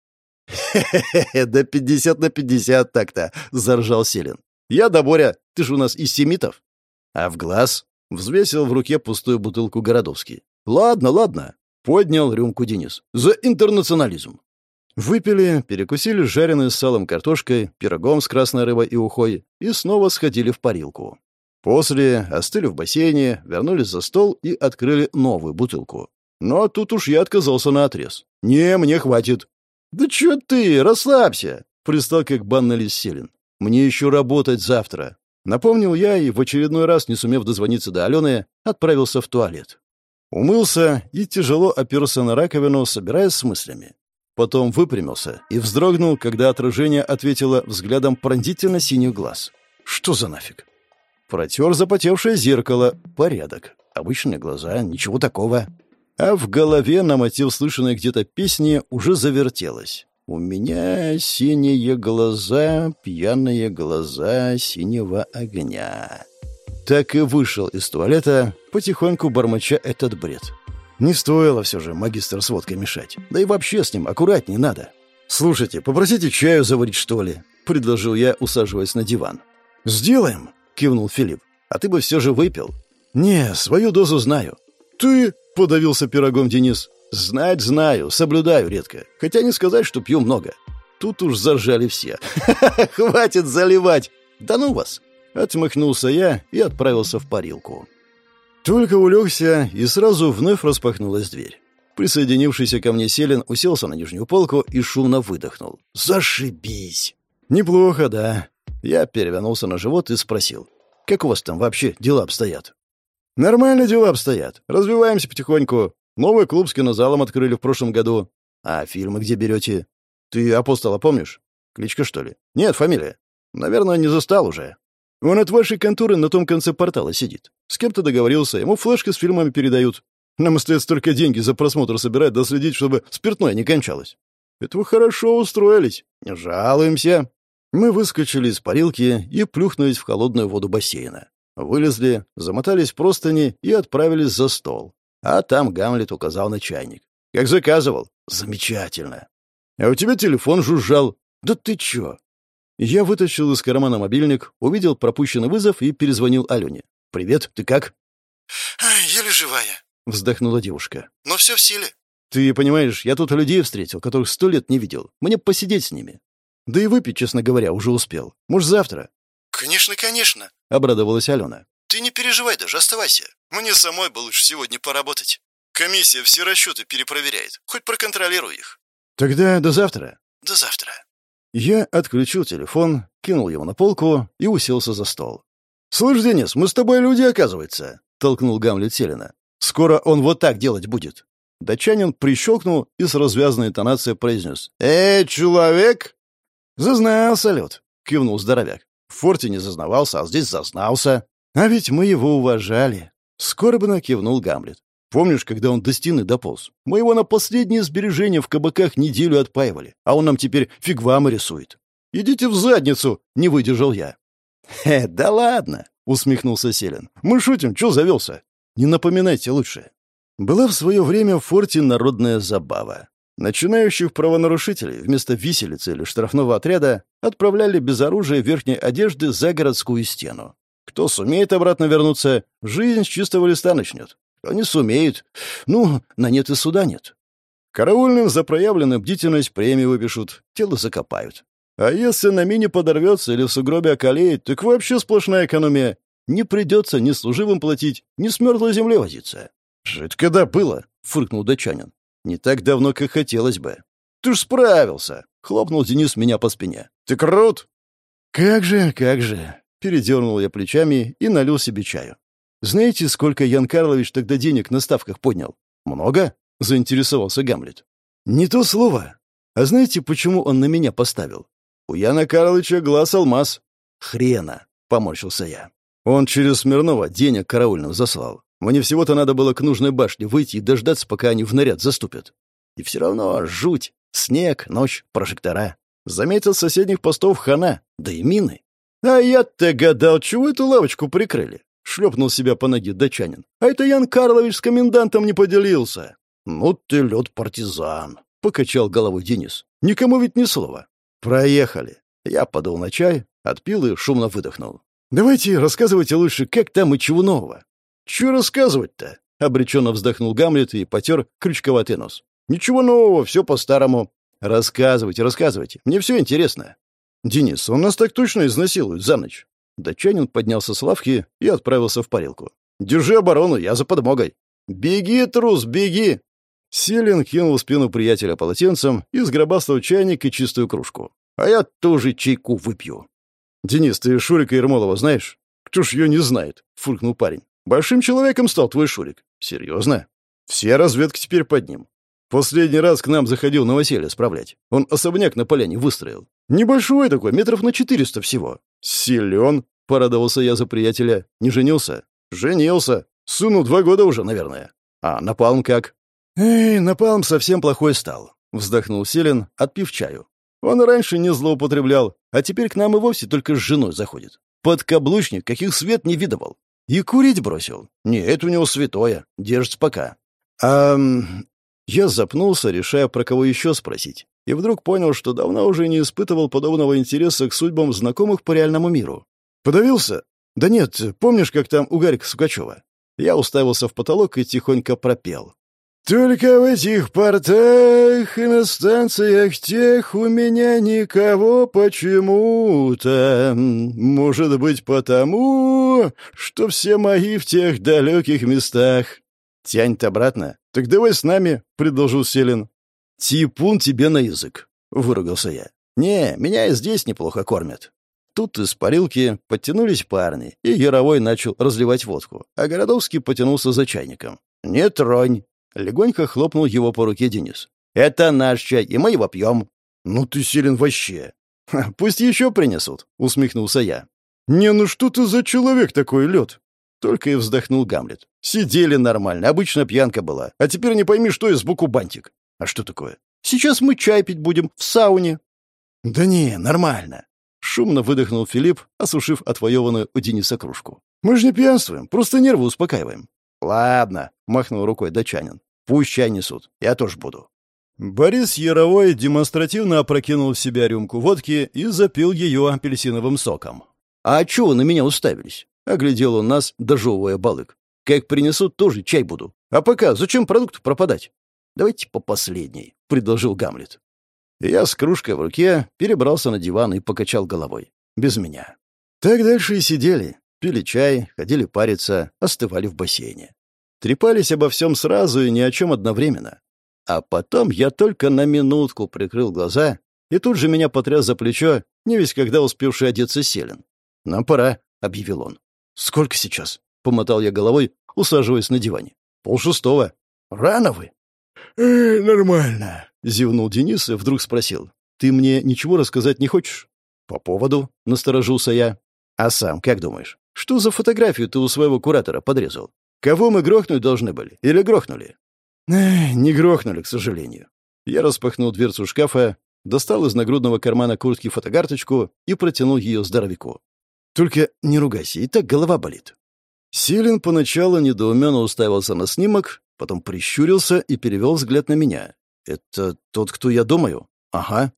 «Хе-хе-хе, да пятьдесят на пятьдесят так-то», — заржал Селин. «Я да Боря, ты же у нас из семитов». «А в глаз?» — взвесил в руке пустую бутылку Городовский. «Ладно, ладно», — поднял рюмку Денис. «За интернационализм». Выпили, перекусили жареной с салом картошкой, пирогом с красной рыбой и ухой и снова сходили в парилку. После остыли в бассейне, вернулись за стол и открыли новую бутылку. Но тут уж я отказался на отрез. «Не, мне хватит». «Да чё ты, расслабься!» — пристал как банный Селин. «Мне еще работать завтра». Напомнил я и, в очередной раз, не сумев дозвониться до Алены, отправился в туалет. Умылся и тяжело оперся на раковину, собираясь с мыслями. Потом выпрямился и вздрогнул, когда отражение ответило взглядом пронзительно синих глаз. «Что за нафиг?» Протер запотевшее зеркало. Порядок. Обычные глаза, ничего такого а в голове на мотив слышанной где-то песни уже завертелось. «У меня синие глаза, пьяные глаза синего огня». Так и вышел из туалета, потихоньку бормоча этот бред. Не стоило все же магистр с водкой мешать. Да и вообще с ним аккуратней надо. «Слушайте, попросите чаю заварить, что ли?» — предложил я, усаживаясь на диван. «Сделаем!» — кивнул Филипп. «А ты бы все же выпил?» «Не, свою дозу знаю». «Ты...» Подавился пирогом Денис. «Знать знаю, соблюдаю редко. Хотя не сказать, что пью много». Тут уж заржали все. «Хватит заливать! Да ну вас!» Отмахнулся я и отправился в парилку. Только улегся, и сразу вновь распахнулась дверь. Присоединившийся ко мне Селин уселся на нижнюю полку и шумно выдохнул. «Зашибись!» «Неплохо, да». Я перевернулся на живот и спросил. «Как у вас там вообще дела обстоят?» Нормально дела обстоят. Развиваемся потихоньку. Новый клуб с кинозалом открыли в прошлом году. А фильмы где берете? Ты апостола помнишь? Кличка, что ли? Нет, фамилия. Наверное, не застал уже. Он от вашей конторы на том конце портала сидит. С кем-то договорился, ему флешки с фильмами передают. Нам остается только деньги за просмотр собирать, да следить, чтобы спиртное не кончалось. Это вы хорошо устроились. Жалуемся. Мы выскочили из парилки и плюхнулись в холодную воду бассейна. Вылезли, замотались в простыни и отправились за стол. А там Гамлет указал на чайник. «Как заказывал?» «Замечательно!» «А у тебя телефон жужжал?» «Да ты чё?» Я вытащил из кармана мобильник, увидел пропущенный вызов и перезвонил Алене. «Привет, ты как?» «Еле живая». вздохнула девушка. «Но все в силе». «Ты понимаешь, я тут людей встретил, которых сто лет не видел. Мне посидеть с ними. Да и выпить, честно говоря, уже успел. Может, завтра?» «Конечно, конечно», — обрадовалась Алена. «Ты не переживай даже, оставайся. Мне самой бы лучше сегодня поработать. Комиссия все расчеты перепроверяет. Хоть проконтролируй их». «Тогда до завтра». «До завтра». Я отключил телефон, кинул его на полку и уселся за стол. «Слышь, Денис, мы с тобой люди, оказывается», — толкнул Гамлет Селина. «Скоро он вот так делать будет». Датчанин прищелкнул и с развязанной интонацией произнес. «Эй, человек!» «Зазнался, лед», — кивнул здоровяк. «В форте не зазнавался, а здесь зазнался. А ведь мы его уважали». Скорбно кивнул Гамлет. «Помнишь, когда он до стены дополз? Мы его на последнее сбережение в кабаках неделю отпаивали, а он нам теперь фигвамы рисует. Идите в задницу!» — не выдержал я. «Хе, да ладно!» — усмехнулся Селин. «Мы шутим, чё завелся? Не напоминайте лучше». Была в свое время в форте народная забава. Начинающих правонарушителей вместо виселицы или штрафного отряда отправляли без оружия верхней одежды за городскую стену. Кто сумеет обратно вернуться, жизнь с чистого листа начнет. Кто не сумеет, ну, на нет и суда нет. Караульным за проявленную бдительность премии выпишут, тело закопают. А если на мине подорвется или в сугробе околеет, так вообще сплошная экономия. Не придется ни служивым платить, ни с мертвой землей возиться. «Жить когда было?» — фыркнул датчанин. «Не так давно, как хотелось бы». «Ты ж справился!» — хлопнул Денис меня по спине. «Ты крут!» «Как же, как же!» — передернул я плечами и налил себе чаю. «Знаете, сколько Ян Карлович тогда денег на ставках поднял?» «Много?» — заинтересовался Гамлет. «Не то слово. А знаете, почему он на меня поставил? У Яна Карловича глаз алмаз. Хрена, поморщился я. Он через Смирнова денег караульным заслал. Мне всего-то надо было к нужной башне выйти и дождаться, пока они в наряд заступят. И все равно жуть. Снег, ночь, прожектора. Заметил соседних постов хана, да и мины. А я-то гадал, чего эту лавочку прикрыли. Шлепнул себя по ноге датчанин. А это Ян Карлович с комендантом не поделился. Ну ты лед партизан, покачал головой Денис. Никому ведь ни слова. «Проехали». Я подул на чай, отпил и шумно выдохнул. «Давайте рассказывайте лучше, как там и чего нового». «Чего рассказывать-то?» — обреченно вздохнул Гамлет и потер крючковатый нос. «Ничего нового, все по-старому». «Рассказывайте, рассказывайте. Мне все интересно». «Денис, он нас так точно изнасилует за ночь». Датчанин поднялся с лавки и отправился в парилку. «Держи оборону, я за подмогой». «Беги, трус, беги!» Селин кинул спину приятеля полотенцем и сгробастал чайник и чистую кружку. «А я тоже чайку выпью». «Денис, ты Шурика Ермолова знаешь?» «Кто ж ее не знает?» — фыркнул парень. «Большим человеком стал твой Шурик». «Серьезно?» «Все разведки теперь под ним. Последний раз к нам заходил новоселье справлять. Он особняк на поляне выстроил. Небольшой такой, метров на четыреста всего. Силен, — порадовался я за приятеля. Не женился? Женился. Сунул два года уже, наверное. А напалм как? «Эй, напалм совсем плохой стал», — вздохнул Селин, отпив чаю. «Он раньше не злоупотреблял, а теперь к нам и вовсе только с женой заходит. Подкаблучник, каких свет не видывал. И курить бросил. Нет, у него святое, держится пока». «А...» Я запнулся, решая, про кого еще спросить, и вдруг понял, что давно уже не испытывал подобного интереса к судьбам знакомых по реальному миру. «Подавился?» «Да нет, помнишь, как там у Гарика Сукачева?» Я уставился в потолок и тихонько пропел. Только в этих портах и на станциях тех у меня никого почему-то. Может быть, потому, что все мои в тех далеких местах. Тянет обратно. Так давай с нами, — предложил Селин. Типун тебе на язык, — выругался я. Не, меня и здесь неплохо кормят. Тут из парилки подтянулись парни, и Яровой начал разливать водку, а Городовский потянулся за чайником. «Не тронь!» Легонько хлопнул его по руке Денис. «Это наш чай, и мы его пьем». «Ну ты силен вообще». «Пусть еще принесут», — усмехнулся я. «Не, ну что ты за человек такой, лед?» Только и вздохнул Гамлет. «Сидели нормально, обычно пьянка была. А теперь не пойми, что из буку бантик». «А что такое?» «Сейчас мы чай пить будем, в сауне». «Да не, нормально». Шумно выдохнул Филипп, осушив отвоеванную у Дениса кружку. «Мы же не пьянствуем, просто нервы успокаиваем». «Ладно», — махнул рукой дачанин. Пусть чай несут. Я тоже буду». Борис Яровой демонстративно опрокинул в себя рюмку водки и запил ее апельсиновым соком. «А чего на меня уставились?» — оглядел он нас, дожевывая балык. Как принесут, тоже чай буду. А пока зачем продукт пропадать? Давайте по последней, — предложил Гамлет. Я с кружкой в руке перебрался на диван и покачал головой. Без меня. Так дальше и сидели. Пили чай, ходили париться, остывали в бассейне. Трепались обо всем сразу и ни о чем одновременно. А потом я только на минутку прикрыл глаза, и тут же меня потряс за плечо, не весь когда успевший одеться Селин. «Нам пора», — объявил он. «Сколько сейчас?» — помотал я головой, усаживаясь на диване. «Полшестого». «Рано вы?» «Э, нормально», — зевнул Денис и вдруг спросил. «Ты мне ничего рассказать не хочешь?» «По поводу?» — насторожился я. «А сам как думаешь, что за фотографию ты у своего куратора подрезал? Кого мы грохнуть должны были? Или грохнули?» «Эх, не грохнули, к сожалению». Я распахнул дверцу шкафа, достал из нагрудного кармана куртки фотокарточку и протянул ее здоровяку. «Только не ругайся, и так голова болит». Силин поначалу недоуменно уставился на снимок, потом прищурился и перевел взгляд на меня. «Это тот, кто я думаю?» «Ага».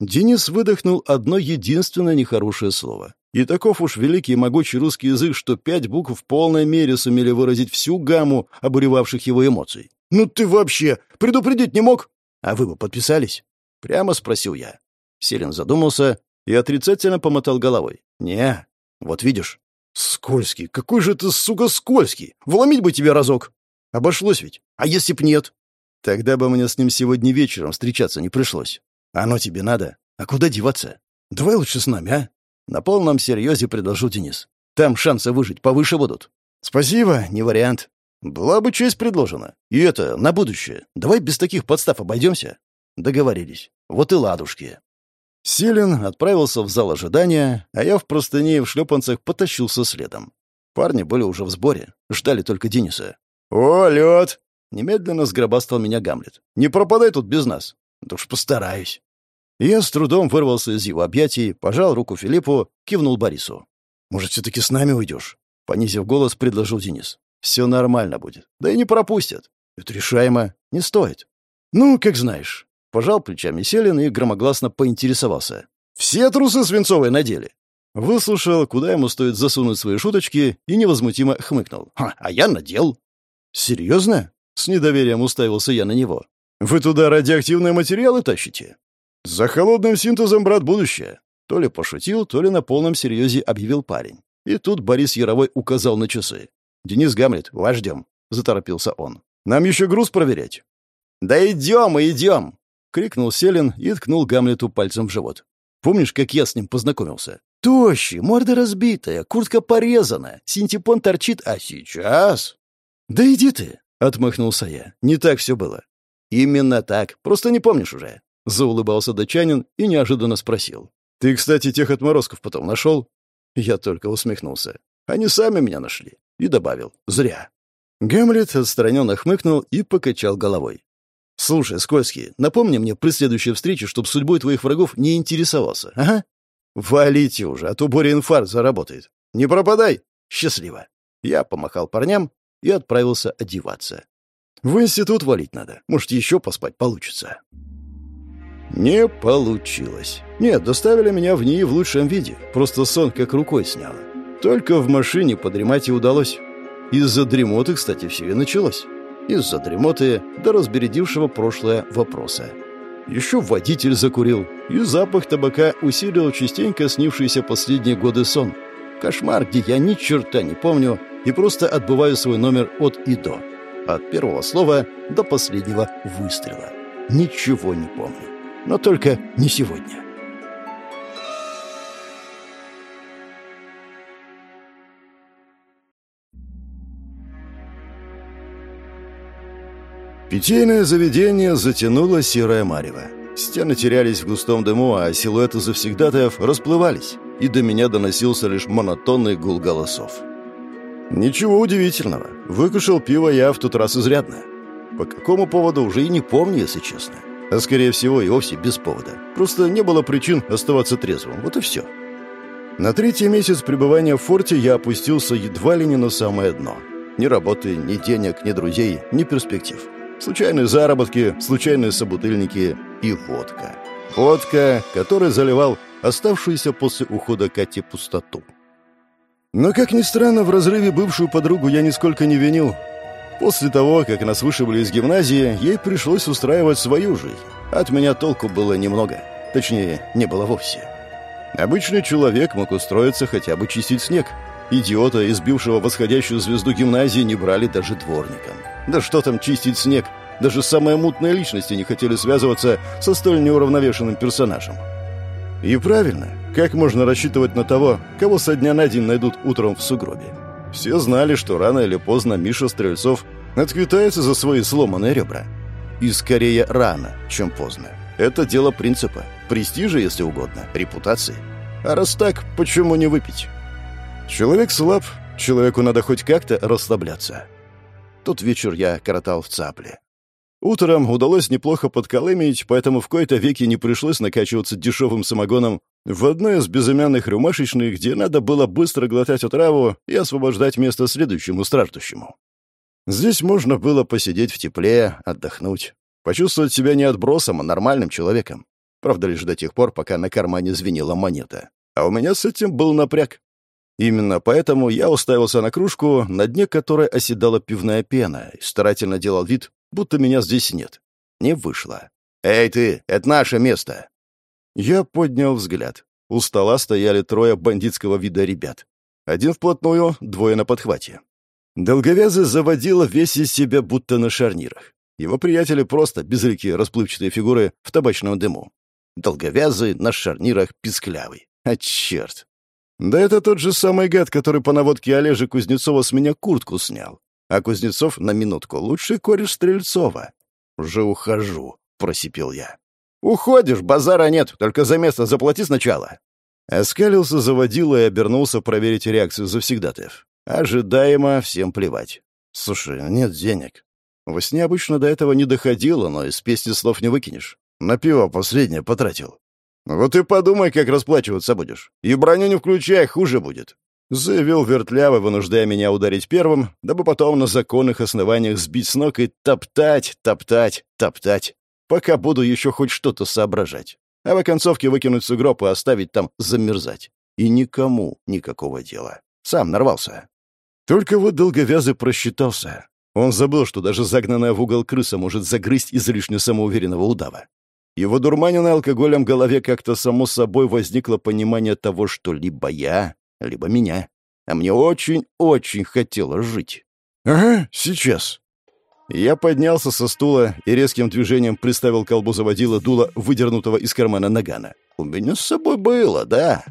Денис выдохнул одно единственное нехорошее слово. И таков уж великий и могучий русский язык, что пять букв в полной мере сумели выразить всю гамму обуревавших его эмоций. «Ну ты вообще предупредить не мог?» «А вы бы подписались?» Прямо спросил я. Селин задумался и отрицательно помотал головой. «Не, вот видишь». «Скользкий, какой же ты, сука, скользкий! Вломить бы тебе разок!» «Обошлось ведь. А если б нет?» «Тогда бы мне с ним сегодня вечером встречаться не пришлось. Оно тебе надо? А куда деваться? Давай лучше с нами, а?» На полном серьезе предложил Денис. «Там шансы выжить повыше будут». «Спасибо, не вариант. Была бы честь предложена. И это, на будущее. Давай без таких подстав обойдемся». Договорились. Вот и ладушки. Селин отправился в зал ожидания, а я в простыне и в шлепанцах потащился следом. Парни были уже в сборе, ждали только Дениса. «О, лед!» — немедленно сгробастал меня Гамлет. «Не пропадай тут без нас!» «Да уж постараюсь!» Я с трудом вырвался из его объятий, пожал руку Филиппу, кивнул Борису. «Может, все-таки с нами уйдешь?» Понизив голос, предложил Денис. «Все нормально будет. Да и не пропустят. Это решаемо. Не стоит». «Ну, как знаешь». Пожал плечами Селин и громогласно поинтересовался. «Все трусы свинцовые надели?» Выслушал, куда ему стоит засунуть свои шуточки, и невозмутимо хмыкнул. «А я надел». «Серьезно?» — с недоверием уставился я на него. «Вы туда радиоактивные материалы тащите?» «За холодным синтезом, брат, будущее!» То ли пошутил, то ли на полном серьезе объявил парень. И тут Борис Яровой указал на часы. «Денис Гамлет, вас ждем», — заторопился он. «Нам еще груз проверять». «Да идем, идем!» — крикнул Селин и ткнул Гамлету пальцем в живот. «Помнишь, как я с ним познакомился? Тощий, морда разбитая, куртка порезана, синтепон торчит, а сейчас...» «Да иди ты!» — отмахнулся я. «Не так все было». «Именно так. Просто не помнишь уже». Заулыбался датчанин и неожиданно спросил. «Ты, кстати, тех отморозков потом нашел?» Я только усмехнулся. «Они сами меня нашли». И добавил. «Зря». Гамлет отстраненно хмыкнул и покачал головой. «Слушай, Скользкий, напомни мне при следующей встрече, чтобы судьбой твоих врагов не интересовался, ага? Валите уже, а то Боря инфаркт заработает. Не пропадай! Счастливо!» Я помахал парням и отправился одеваться. В институт валить надо. Может, еще поспать получится. Не получилось. Нет, доставили меня в ней в лучшем виде. Просто сон как рукой сняло. Только в машине подремать и удалось. Из-за дремоты, кстати, все и началось. Из-за дремоты до разбередившего прошлое вопроса. Еще водитель закурил, и запах табака усилил частенько снившийся последние годы сон. Кошмар, где я ни черта не помню и просто отбываю свой номер от и до. От первого слова до последнего выстрела. Ничего не помню. Но только не сегодня. Питейное заведение затянуло серое марево. Стены терялись в густом дыму, а силуэты завсегдатаев расплывались, и до меня доносился лишь монотонный гул голосов. Ничего удивительного. Выкушал пиво я в тот раз изрядно. По какому поводу уже и не помню, если честно. А скорее всего и вовсе без повода. Просто не было причин оставаться трезвым. Вот и все. На третий месяц пребывания в форте я опустился едва ли не на самое дно. Ни работы, ни денег, ни друзей, ни перспектив. Случайные заработки, случайные собутыльники и водка. Водка, которой заливал оставшуюся после ухода Кати пустоту. Но, как ни странно, в разрыве бывшую подругу я нисколько не винил. После того, как нас вышибли из гимназии, ей пришлось устраивать свою жизнь. От меня толку было немного. Точнее, не было вовсе. Обычный человек мог устроиться хотя бы чистить снег. Идиота, избившего восходящую звезду гимназии, не брали даже дворником. Да что там чистить снег? Даже самые мутные личности не хотели связываться со столь неуравновешенным персонажем. И правильно, как можно рассчитывать на того, кого со дня на день найдут утром в сугробе? Все знали, что рано или поздно Миша Стрельцов отквитается за свои сломанные ребра. И скорее рано, чем поздно. Это дело принципа, престижа, если угодно, репутации. А раз так, почему не выпить? Человек слаб, человеку надо хоть как-то расслабляться. Тот вечер я коротал в цапле. Утром удалось неплохо подколымить, поэтому в кои-то веки не пришлось накачиваться дешевым самогоном в одной из безымянных рюмашечных, где надо было быстро глотать отраву и освобождать место следующему страждущему. Здесь можно было посидеть в тепле, отдохнуть, почувствовать себя не отбросом, а нормальным человеком. Правда, лишь до тех пор, пока на кармане звенела монета. А у меня с этим был напряг. Именно поэтому я уставился на кружку, на дне которой оседала пивная пена, и старательно делал вид, будто меня здесь нет. Не вышло. «Эй ты, это наше место!» Я поднял взгляд. У стола стояли трое бандитского вида ребят. Один вплотную, двое на подхвате. Долговязый заводила весь из себя будто на шарнирах. Его приятели просто безликие расплывчатые фигуры в табачном дыму. Долговязый на шарнирах писклявый. А черт! Да это тот же самый гад, который по наводке Олежи Кузнецова с меня куртку снял. А Кузнецов на минутку лучший кореш Стрельцова. «Уже ухожу», — просипел я. «Уходишь, базара нет, только за место заплати сначала». Оскалился, заводила и обернулся проверить реакцию завсегдатаев. Ожидаемо всем плевать. «Слушай, нет денег». Во сне обычно до этого не доходило, но из песни слов не выкинешь. На пиво последнее потратил. «Вот и подумай, как расплачиваться будешь. И броню не включай, хуже будет. Заявил вертлявый, вынуждая меня ударить первым, дабы потом на законных основаниях сбить с ног и топтать, топтать, топтать, пока буду еще хоть что-то соображать. А в оконцовке выкинуть сугроб и оставить там замерзать. И никому никакого дела. Сам нарвался. Только вот долговязый просчитался. Он забыл, что даже загнанная в угол крыса может загрызть излишне самоуверенного удава. Его дурманенной алкоголем голове как-то само собой возникло понимание того, что либо я, либо меня. А мне очень-очень хотелось жить. «Ага, сейчас». Я поднялся со стула и резким движением приставил колбу заводила дуло, выдернутого из кармана нагана. «У меня с собой было, да».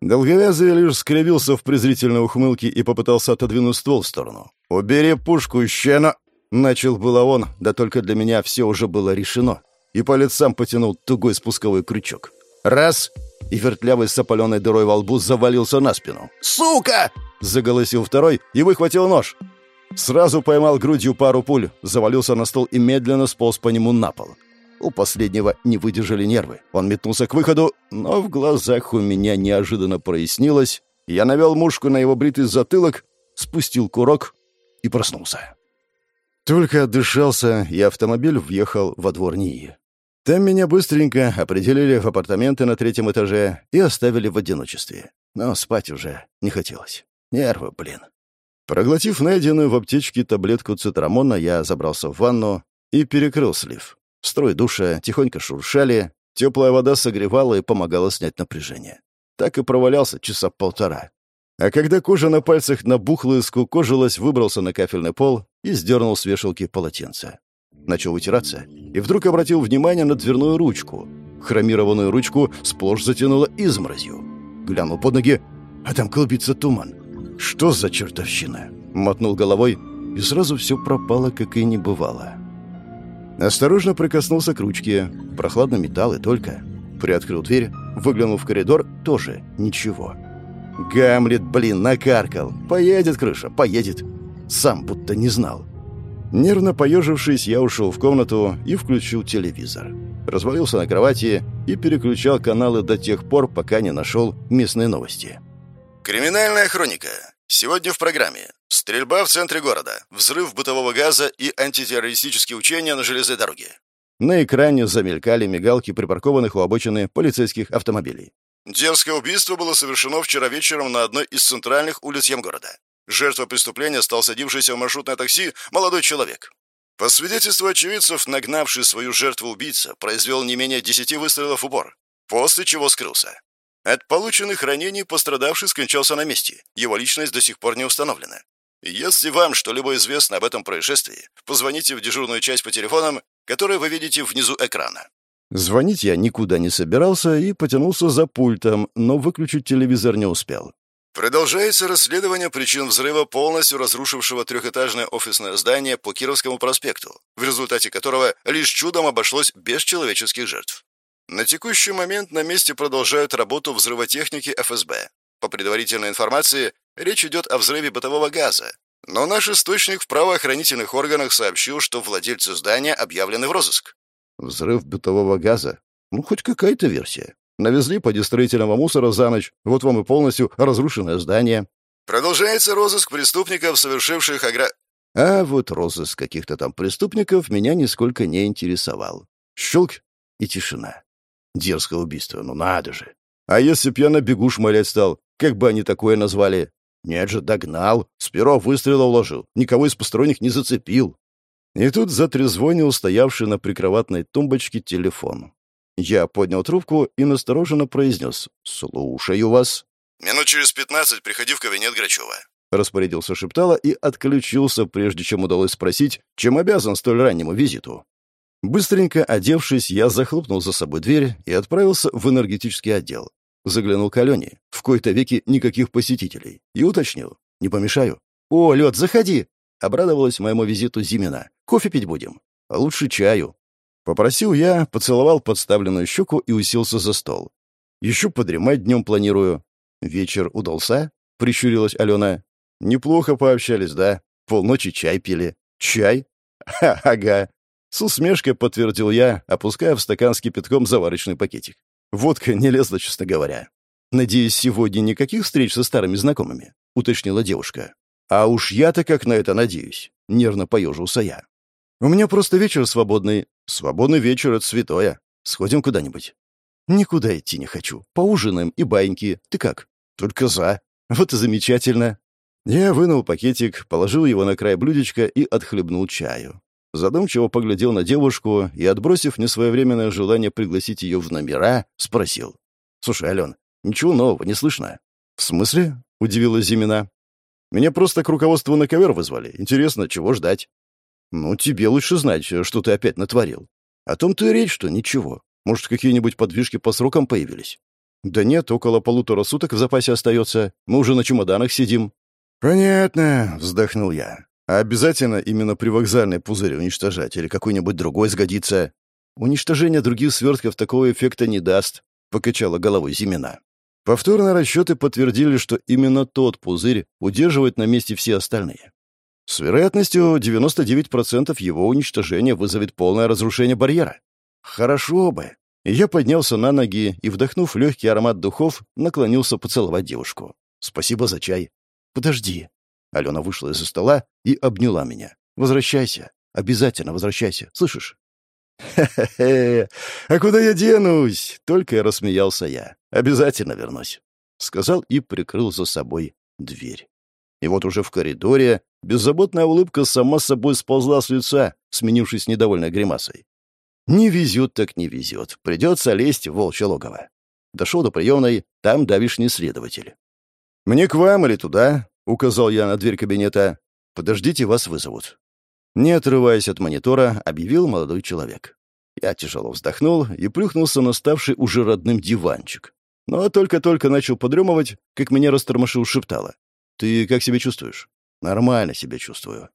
Долговязый лишь скривился в презрительной ухмылке и попытался отодвинуть ствол в сторону. «Убери пушку, щена!» Начал было он, да только для меня все уже было решено. И палец сам потянул тугой спусковой крючок. «Раз!» И вертлявый с опаленной дырой во лбу завалился на спину. «Сука!» — заголосил второй и выхватил нож. Сразу поймал грудью пару пуль, завалился на стол и медленно сполз по нему на пол. У последнего не выдержали нервы. Он метнулся к выходу, но в глазах у меня неожиданно прояснилось. Я навел мушку на его бритый затылок, спустил курок и проснулся. Только отдышался, и автомобиль въехал во двор НИИ. Там меня быстренько определили в апартаменты на третьем этаже и оставили в одиночестве. Но спать уже не хотелось. Нервы, блин. Проглотив найденную в аптечке таблетку цитрамона, я забрался в ванну и перекрыл слив. Строй душа тихонько шуршали, теплая вода согревала и помогала снять напряжение. Так и провалялся часа полтора. А когда кожа на пальцах набухла и скукожилась, выбрался на кафельный пол и сдернул с вешалки полотенце. Начал вытираться и вдруг обратил внимание на дверную ручку. Хромированную ручку сплошь затянуло изморозью. Глянул под ноги, а там клубится туман. «Что за чертовщина?» Мотнул головой, и сразу все пропало, как и не бывало. Осторожно прикоснулся к ручке. Прохладно металл и только. Приоткрыл дверь, выглянул в коридор, тоже ничего. Гамлет, блин, накаркал. Поедет крыша, поедет. Сам будто не знал. Нервно поежившись, я ушел в комнату и включил телевизор. Развалился на кровати и переключал каналы до тех пор, пока не нашел местные новости. Криминальная хроника. Сегодня в программе. Стрельба в центре города, взрыв бытового газа и антитеррористические учения на железной дороге. На экране замелькали мигалки припаркованных у обочины полицейских автомобилей. Дерзкое убийство было совершено вчера вечером на одной из центральных улиц Ямгорода. Жертва преступления стал садившийся в маршрутное такси молодой человек. По свидетельству очевидцев, нагнавший свою жертву убийца произвел не менее десяти выстрелов в упор, после чего скрылся. От полученных ранений пострадавший скончался на месте. Его личность до сих пор не установлена. Если вам что-либо известно об этом происшествии, позвоните в дежурную часть по телефонам, которые вы видите внизу экрана. Звонить я никуда не собирался и потянулся за пультом, но выключить телевизор не успел. Продолжается расследование причин взрыва, полностью разрушившего трехэтажное офисное здание по Кировскому проспекту, в результате которого лишь чудом обошлось без человеческих жертв. На текущий момент на месте продолжают работу взрывотехники ФСБ. По предварительной информации, речь идет о взрыве бытового газа, но наш источник в правоохранительных органах сообщил, что владельцы здания объявлены в розыск. Взрыв бытового газа? Ну, хоть какая-то версия. Навезли по строительного мусора за ночь, вот вам и полностью разрушенное здание. Продолжается розыск преступников, совершивших агра... А вот розыск каких-то там преступников меня нисколько не интересовал. Щелк и тишина. Дерзкое убийство, ну надо же. А если б я на бегу шмалять стал, как бы они такое назвали? Нет же, догнал, с первого выстрела уложил, никого из посторонних не зацепил. И тут затрезвонил стоявший на прикроватной тумбочке телефон. Я поднял трубку и настороженно произнес «Слушаю вас». «Минут через пятнадцать приходи в кабинет Грачева», — распорядился Шептала и отключился, прежде чем удалось спросить, чем обязан столь раннему визиту. Быстренько одевшись, я захлопнул за собой дверь и отправился в энергетический отдел. Заглянул к Алене. В кои-то веки никаких посетителей. И уточнил. «Не помешаю?» «О, Лед, заходи!» Обрадовалась моему визиту Зимина. «Кофе пить будем?» «А лучше чаю». Попросил я, поцеловал подставленную щеку и уселся за стол. «Еще подремать днем планирую». «Вечер удался?» — прищурилась Алена. «Неплохо пообщались, да? Полночи чай пили». «Чай?» Ха, «Ага». С усмешкой подтвердил я, опуская в стакан с кипятком заварочный пакетик. Водка не лезла, честно говоря. «Надеюсь, сегодня никаких встреч со старыми знакомыми?» — уточнила девушка. «А уж я-то как на это надеюсь», — нервно поежился я. «У меня просто вечер свободный. Свободный вечер — это святое. Сходим куда-нибудь». «Никуда идти не хочу. Поужинаем и баньки. Ты как?» «Только за. Вот и замечательно». Я вынул пакетик, положил его на край блюдечка и отхлебнул чаю. Задумчиво поглядел на девушку и, отбросив несвоевременное желание пригласить ее в номера, спросил. «Слушай, Ален, ничего нового не слышно?» «В смысле?» — удивилась Зимина. Меня просто к руководству на ковер вызвали. Интересно, чего ждать? Ну, тебе лучше знать, что ты опять натворил. О том-то и речь, что ничего. Может, какие-нибудь подвижки по срокам появились? Да нет, около полутора суток в запасе остается. Мы уже на чемоданах сидим. Понятно, вздохнул я. А обязательно именно привокзальный пузырь уничтожать или какой-нибудь другой сгодится? Уничтожение других свертков такого эффекта не даст, покачала головой Зимина. Повторные расчеты подтвердили, что именно тот пузырь удерживает на месте все остальные. С вероятностью 99% его уничтожения вызовет полное разрушение барьера. Хорошо бы. Я поднялся на ноги и, вдохнув легкий аромат духов, наклонился поцеловать девушку. «Спасибо за чай». «Подожди». Алена вышла из-за стола и обняла меня. «Возвращайся. Обязательно возвращайся. Слышишь?» «Хе-хе-хе! А куда я денусь?» Только и рассмеялся я. «Обязательно вернусь», — сказал и прикрыл за собой дверь. И вот уже в коридоре беззаботная улыбка сама собой сползла с лица, сменившись недовольной гримасой. «Не везет так не везет. Придется лезть в волчье логово». Дошел до приемной, там давишний следователь. «Мне к вам или туда?» — указал я на дверь кабинета. «Подождите, вас вызовут». Не отрываясь от монитора, объявил молодой человек. Я тяжело вздохнул и плюхнулся на ставший уже родным диванчик. Но только-только начал подремывать, как меня растормошил шептала. «Ты как себя чувствуешь?» «Нормально себя чувствую».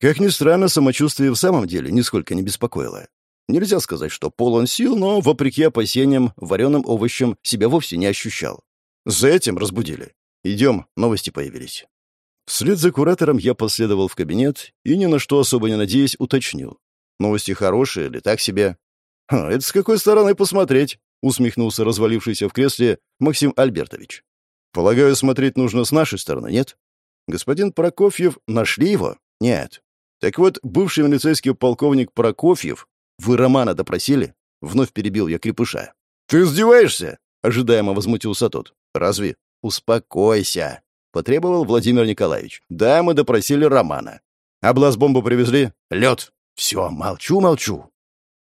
Как ни странно, самочувствие в самом деле нисколько не беспокоило. Нельзя сказать, что полон сил, но, вопреки опасениям, вареным овощем себя вовсе не ощущал. За этим разбудили. Идем, новости появились. Вслед за куратором я последовал в кабинет и, ни на что особо не надеясь, уточнил. Новости хорошие или так себе? «А, это с какой стороны посмотреть?» — усмехнулся развалившийся в кресле Максим Альбертович. «Полагаю, смотреть нужно с нашей стороны, нет?» «Господин Прокофьев, нашли его?» «Нет». «Так вот, бывший милицейский полковник Прокофьев, вы Романа допросили?» Вновь перебил я крепыша. «Ты издеваешься?» ожидаемо возмутился тот. «Разве?» «Успокойся», — потребовал Владимир Николаевич. «Да, мы допросили Романа. А бомбу привезли? Лед. Все, молчу, молчу».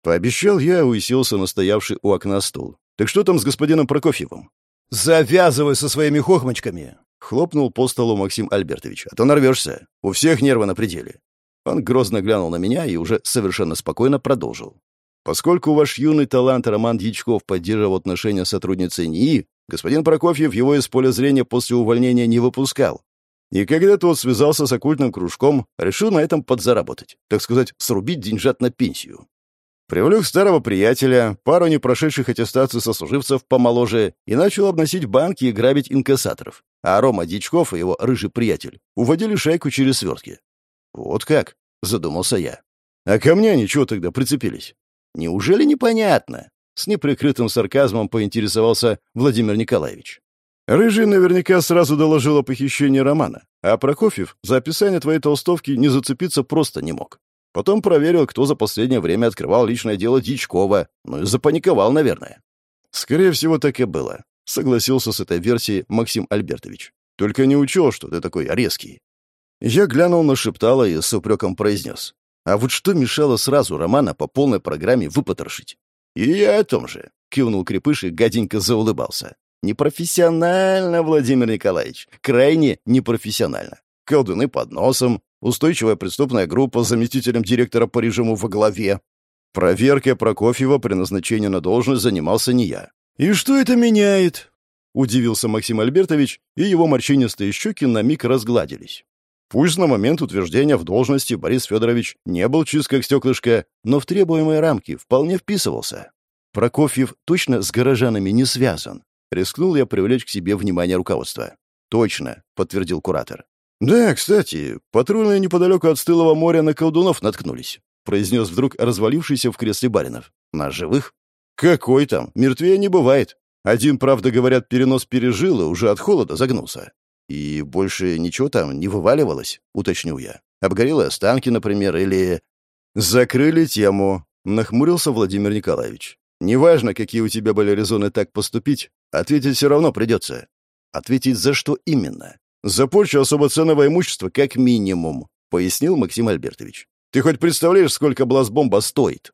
Пообещал я уселся на стоявший у окна стул. «Так что там с господином Прокофьевым?» «Завязывай со своими хохмочками!» — хлопнул по столу Максим Альбертович. «А то нарвешься. У всех нервы на пределе». Он грозно глянул на меня и уже совершенно спокойно продолжил. Поскольку ваш юный талант Роман Дьячков поддерживал отношения с сотрудницей НИИ, господин Прокофьев его из поля зрения после увольнения не выпускал. И когда тот связался с оккультным кружком, решил на этом подзаработать, так сказать, срубить деньжат на пенсию. Привлек старого приятеля, пару не прошедших аттестацию сослуживцев помоложе и начал обносить банки и грабить инкассаторов. А Рома Дичков и его рыжий приятель уводили шайку через свертки. «Вот как?» — задумался я. «А ко мне они чего тогда прицепились?» «Неужели непонятно?» С неприкрытым сарказмом поинтересовался Владимир Николаевич. Рыжий наверняка сразу доложил о похищении Романа, а Прокофьев за описание твоей толстовки не зацепиться просто не мог. Потом проверил, кто за последнее время открывал личное дело Дичкова, ну и запаниковал, наверное. Скорее всего, так и было. Согласился с этой версией Максим Альбертович. Только не учел, что ты такой резкий. Я глянул на Шептала и с упреком произнес. А вот что мешало сразу Романа по полной программе выпотрошить? И я о том же. Кивнул Крепыш и гаденько заулыбался. Непрофессионально, Владимир Николаевич. Крайне непрофессионально. Колдуны под носом, устойчивая преступная группа с заместителем директора по режиму во главе. Проверкой Прокофьева при назначении на должность занимался не я. «И что это меняет?» — удивился Максим Альбертович, и его морщинистые щеки на миг разгладились. Пусть на момент утверждения в должности Борис Федорович не был чист как стеклышко, но в требуемые рамки вполне вписывался. Прокофьев точно с горожанами не связан. Рискнул я привлечь к себе внимание руководства. «Точно», — подтвердил куратор. «Да, кстати, патрульные неподалеку от Стылого моря на колдунов наткнулись», — произнес вдруг развалившийся в кресле баринов. «На живых?» «Какой там? Мертвее не бывает. Один, правда, говорят, перенос пережил и уже от холода загнулся. И больше ничего там не вываливалось, уточнил я. Обгорелые останки, например, или... Закрыли тему, нахмурился Владимир Николаевич. Неважно, какие у тебя были резоны так поступить, ответить все равно придется. Ответить за что именно? За порчу особо ценного имущества как минимум, пояснил Максим Альбертович. Ты хоть представляешь, сколько бластбомба стоит?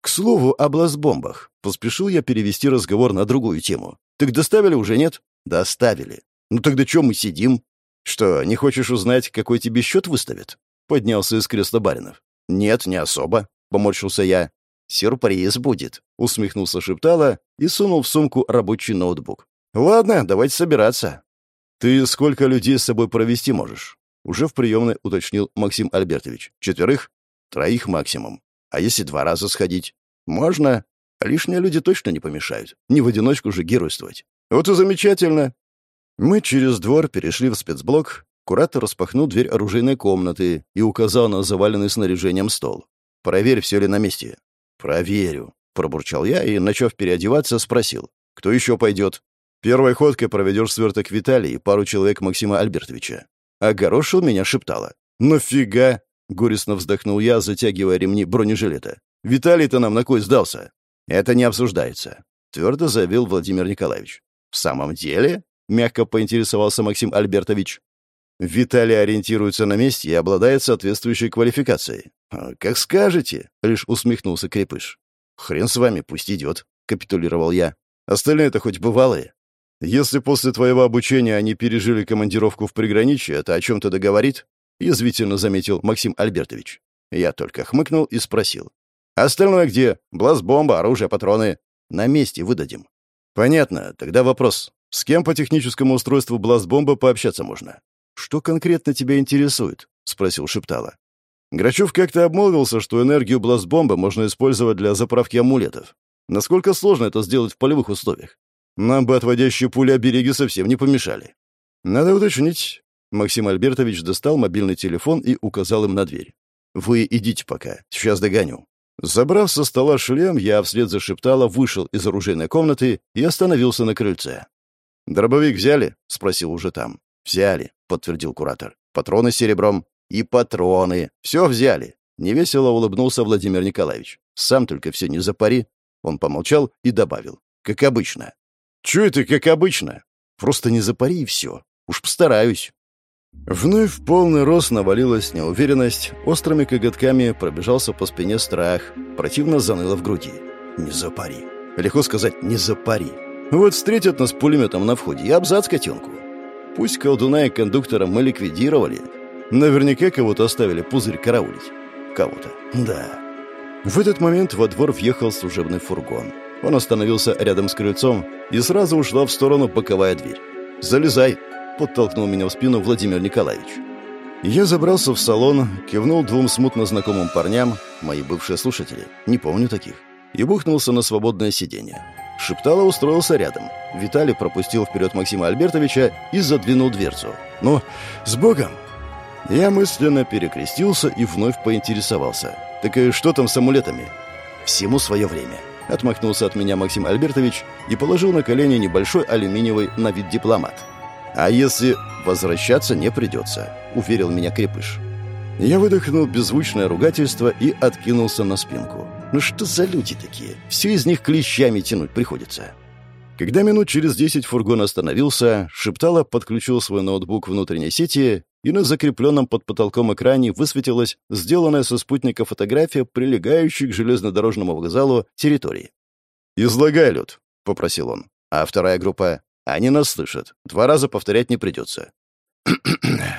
К слову о бластбомбах. Поспешил я перевести разговор на другую тему. Так доставили уже, нет? Доставили. «Ну тогда чё мы сидим?» «Что, не хочешь узнать, какой тебе счет выставят?» Поднялся из кресла Баринов. «Нет, не особо», — поморщился я. «Сюрприз будет», — усмехнулся Шептала и сунул в сумку рабочий ноутбук. «Ладно, давайте собираться». «Ты сколько людей с собой провести можешь?» Уже в приемной уточнил Максим Альбертович. «Четверых?» «Троих максимум. А если два раза сходить?» «Можно. Лишние люди точно не помешают. Не в одиночку же геройствовать». «Вот и замечательно. Мы через двор перешли в спецблок. Куратор распахнул дверь оружейной комнаты и указал на заваленный снаряжением стол. «Проверь, все ли на месте». «Проверю», — пробурчал я и, начав переодеваться, спросил. «Кто еще пойдет?» «Первой ходкой проведешь сверток Виталий и пару человек Максима Альбертовича». Огорошил меня шептала. «Нафига?» — горестно вздохнул я, затягивая ремни бронежилета. «Виталий-то нам на кой сдался?» «Это не обсуждается», — твердо заявил Владимир Николаевич. «В самом деле?» мягко поинтересовался Максим Альбертович. Виталий ориентируется на месте и обладает соответствующей квалификацией. «А, «Как скажете», — лишь усмехнулся Крепыш. «Хрен с вами, пусть идет», — капитулировал я. «Остальные-то хоть бывалые. Если после твоего обучения они пережили командировку в приграничье, это о чем-то договорит?» — язвительно заметил Максим Альбертович. Я только хмыкнул и спросил. «Остальное где? Бластбомба, оружие, патроны. На месте выдадим». «Понятно. Тогда вопрос. С кем по техническому устройству бластбомба пообщаться можно? Что конкретно тебя интересует? спросил Шептала. Грачев как-то обмолвился, что энергию бластбомба можно использовать для заправки амулетов. Насколько сложно это сделать в полевых условиях? Нам бы отводящие пули обереги совсем не помешали. Надо уточнить. Максим Альбертович достал мобильный телефон и указал им на дверь. «Вы идите пока, сейчас догоню». Забрав со стола шлем, я вслед за Шептала вышел из оружейной комнаты и остановился на крыльце. «Дробовик взяли?» — спросил уже там. «Взяли», — подтвердил куратор. «Патроны с серебром?» «И патроны. Все взяли». Невесело улыбнулся Владимир Николаевич. «Сам только все не запари». Он помолчал и добавил. «Как обычно». Чё это, как обычно? Просто не запари и все. Уж постараюсь». Вновь в полный рост навалилась неуверенность, острыми коготками пробежался по спине страх, противно заныло в груди. «Не запари». Легко сказать «не запари». Вот встретят нас пулеметом на входе и абзац котенку. Пусть колдуна и кондуктора мы ликвидировали. Наверняка кого-то оставили пузырь караулить. Кого-то. Да. В этот момент во двор въехал служебный фургон. Он остановился рядом с крыльцом, и сразу ушла в сторону боковая дверь. «Залезай!» — подтолкнул меня в спину Владимир Николаевич. Я забрался в салон, кивнул двум смутно знакомым парням, мои бывшие слушатели, не помню таких, и бухнулся на свободное сиденье. Шептало устроился рядом. Виталий пропустил вперед Максима Альбертовича и задвинул дверцу. «Ну, с Богом!» Я мысленно перекрестился и вновь поинтересовался. «Так и что там с амулетами?» «Всему свое время», — отмахнулся от меня Максим Альбертович и положил на колени небольшой алюминиевый на вид дипломат. «А если возвращаться не придется», — уверил меня Крепыш. Я выдохнул беззвучное ругательство и откинулся на спинку. «Ну что за люди такие? Все из них клещами тянуть приходится». Когда минут через десять фургон остановился, Шептала подключил свой ноутбук внутренней сети, и на закрепленном под потолком экране высветилась сделанная со спутника фотография, прилегающей к железнодорожному вокзалу территории. «Излагай, Люд», — попросил он. А вторая группа «Они нас слышат. Два раза повторять не придется».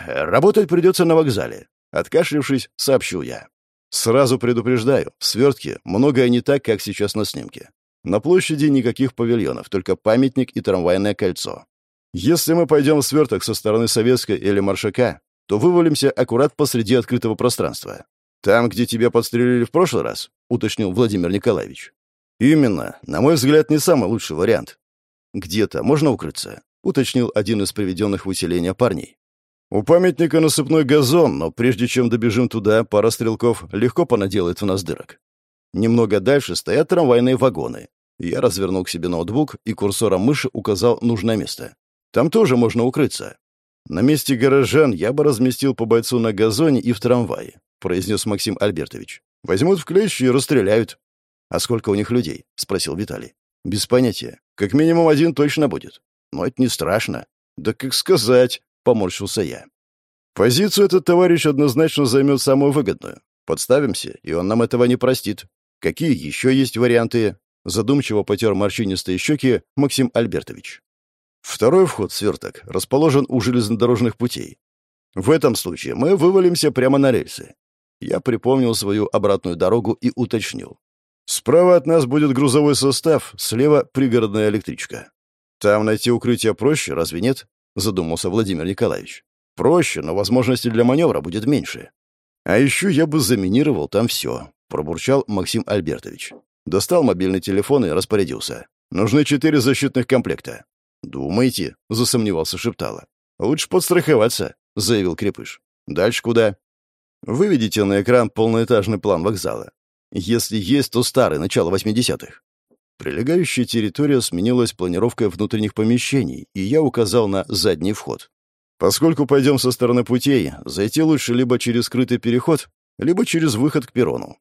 «Работать придется на вокзале. Откашлившись, сообщил я. «Сразу предупреждаю, в свертке многое не так, как сейчас на снимке. На площади никаких павильонов, только памятник и трамвайное кольцо. Если мы пойдем в сверток со стороны Советской или Маршака, то вывалимся аккурат посреди открытого пространства. Там, где тебя подстрелили в прошлый раз», — уточнил Владимир Николаевич. «Именно. На мой взгляд, не самый лучший вариант. Где-то можно укрыться», — уточнил один из приведенных в усиление парней. У памятника насыпной газон, но прежде чем добежим туда, пара стрелков легко понаделает в нас дырок. Немного дальше стоят трамвайные вагоны. Я развернул к себе ноутбук и курсором мыши указал нужное место. Там тоже можно укрыться. На месте горожан я бы разместил по бойцу на газоне и в трамвае, произнес Максим Альбертович. Возьмут в клещи и расстреляют. А сколько у них людей? спросил Виталий. Без понятия. Как минимум один точно будет. Но это не страшно. Да как сказать, — поморщился я. «Позицию этот товарищ однозначно займет самую выгодную. Подставимся, и он нам этого не простит. Какие еще есть варианты?» Задумчиво потер морщинистые щеки Максим Альбертович. Второй вход сверток расположен у железнодорожных путей. В этом случае мы вывалимся прямо на рельсы. Я припомнил свою обратную дорогу и уточнил. Справа от нас будет грузовой состав, слева — пригородная электричка. Там найти укрытие проще, разве нет? — задумался Владимир Николаевич. «Проще, но возможности для маневра будет меньше. А еще я бы заминировал там все», — пробурчал Максим Альбертович. Достал мобильный телефон и распорядился. «Нужны четыре защитных комплекта». «Думаете?» — засомневался Шептала. «Лучше подстраховаться», — заявил Крепыш. «Дальше куда?» «Выведите на экран полноэтажный план вокзала. Если есть, то старый, начало 80-х. Прилегающая территория сменилась планировкой внутренних помещений, и я указал на задний вход. Поскольку пойдем со стороны путей, зайти лучше либо через скрытый переход, либо через выход к перрону.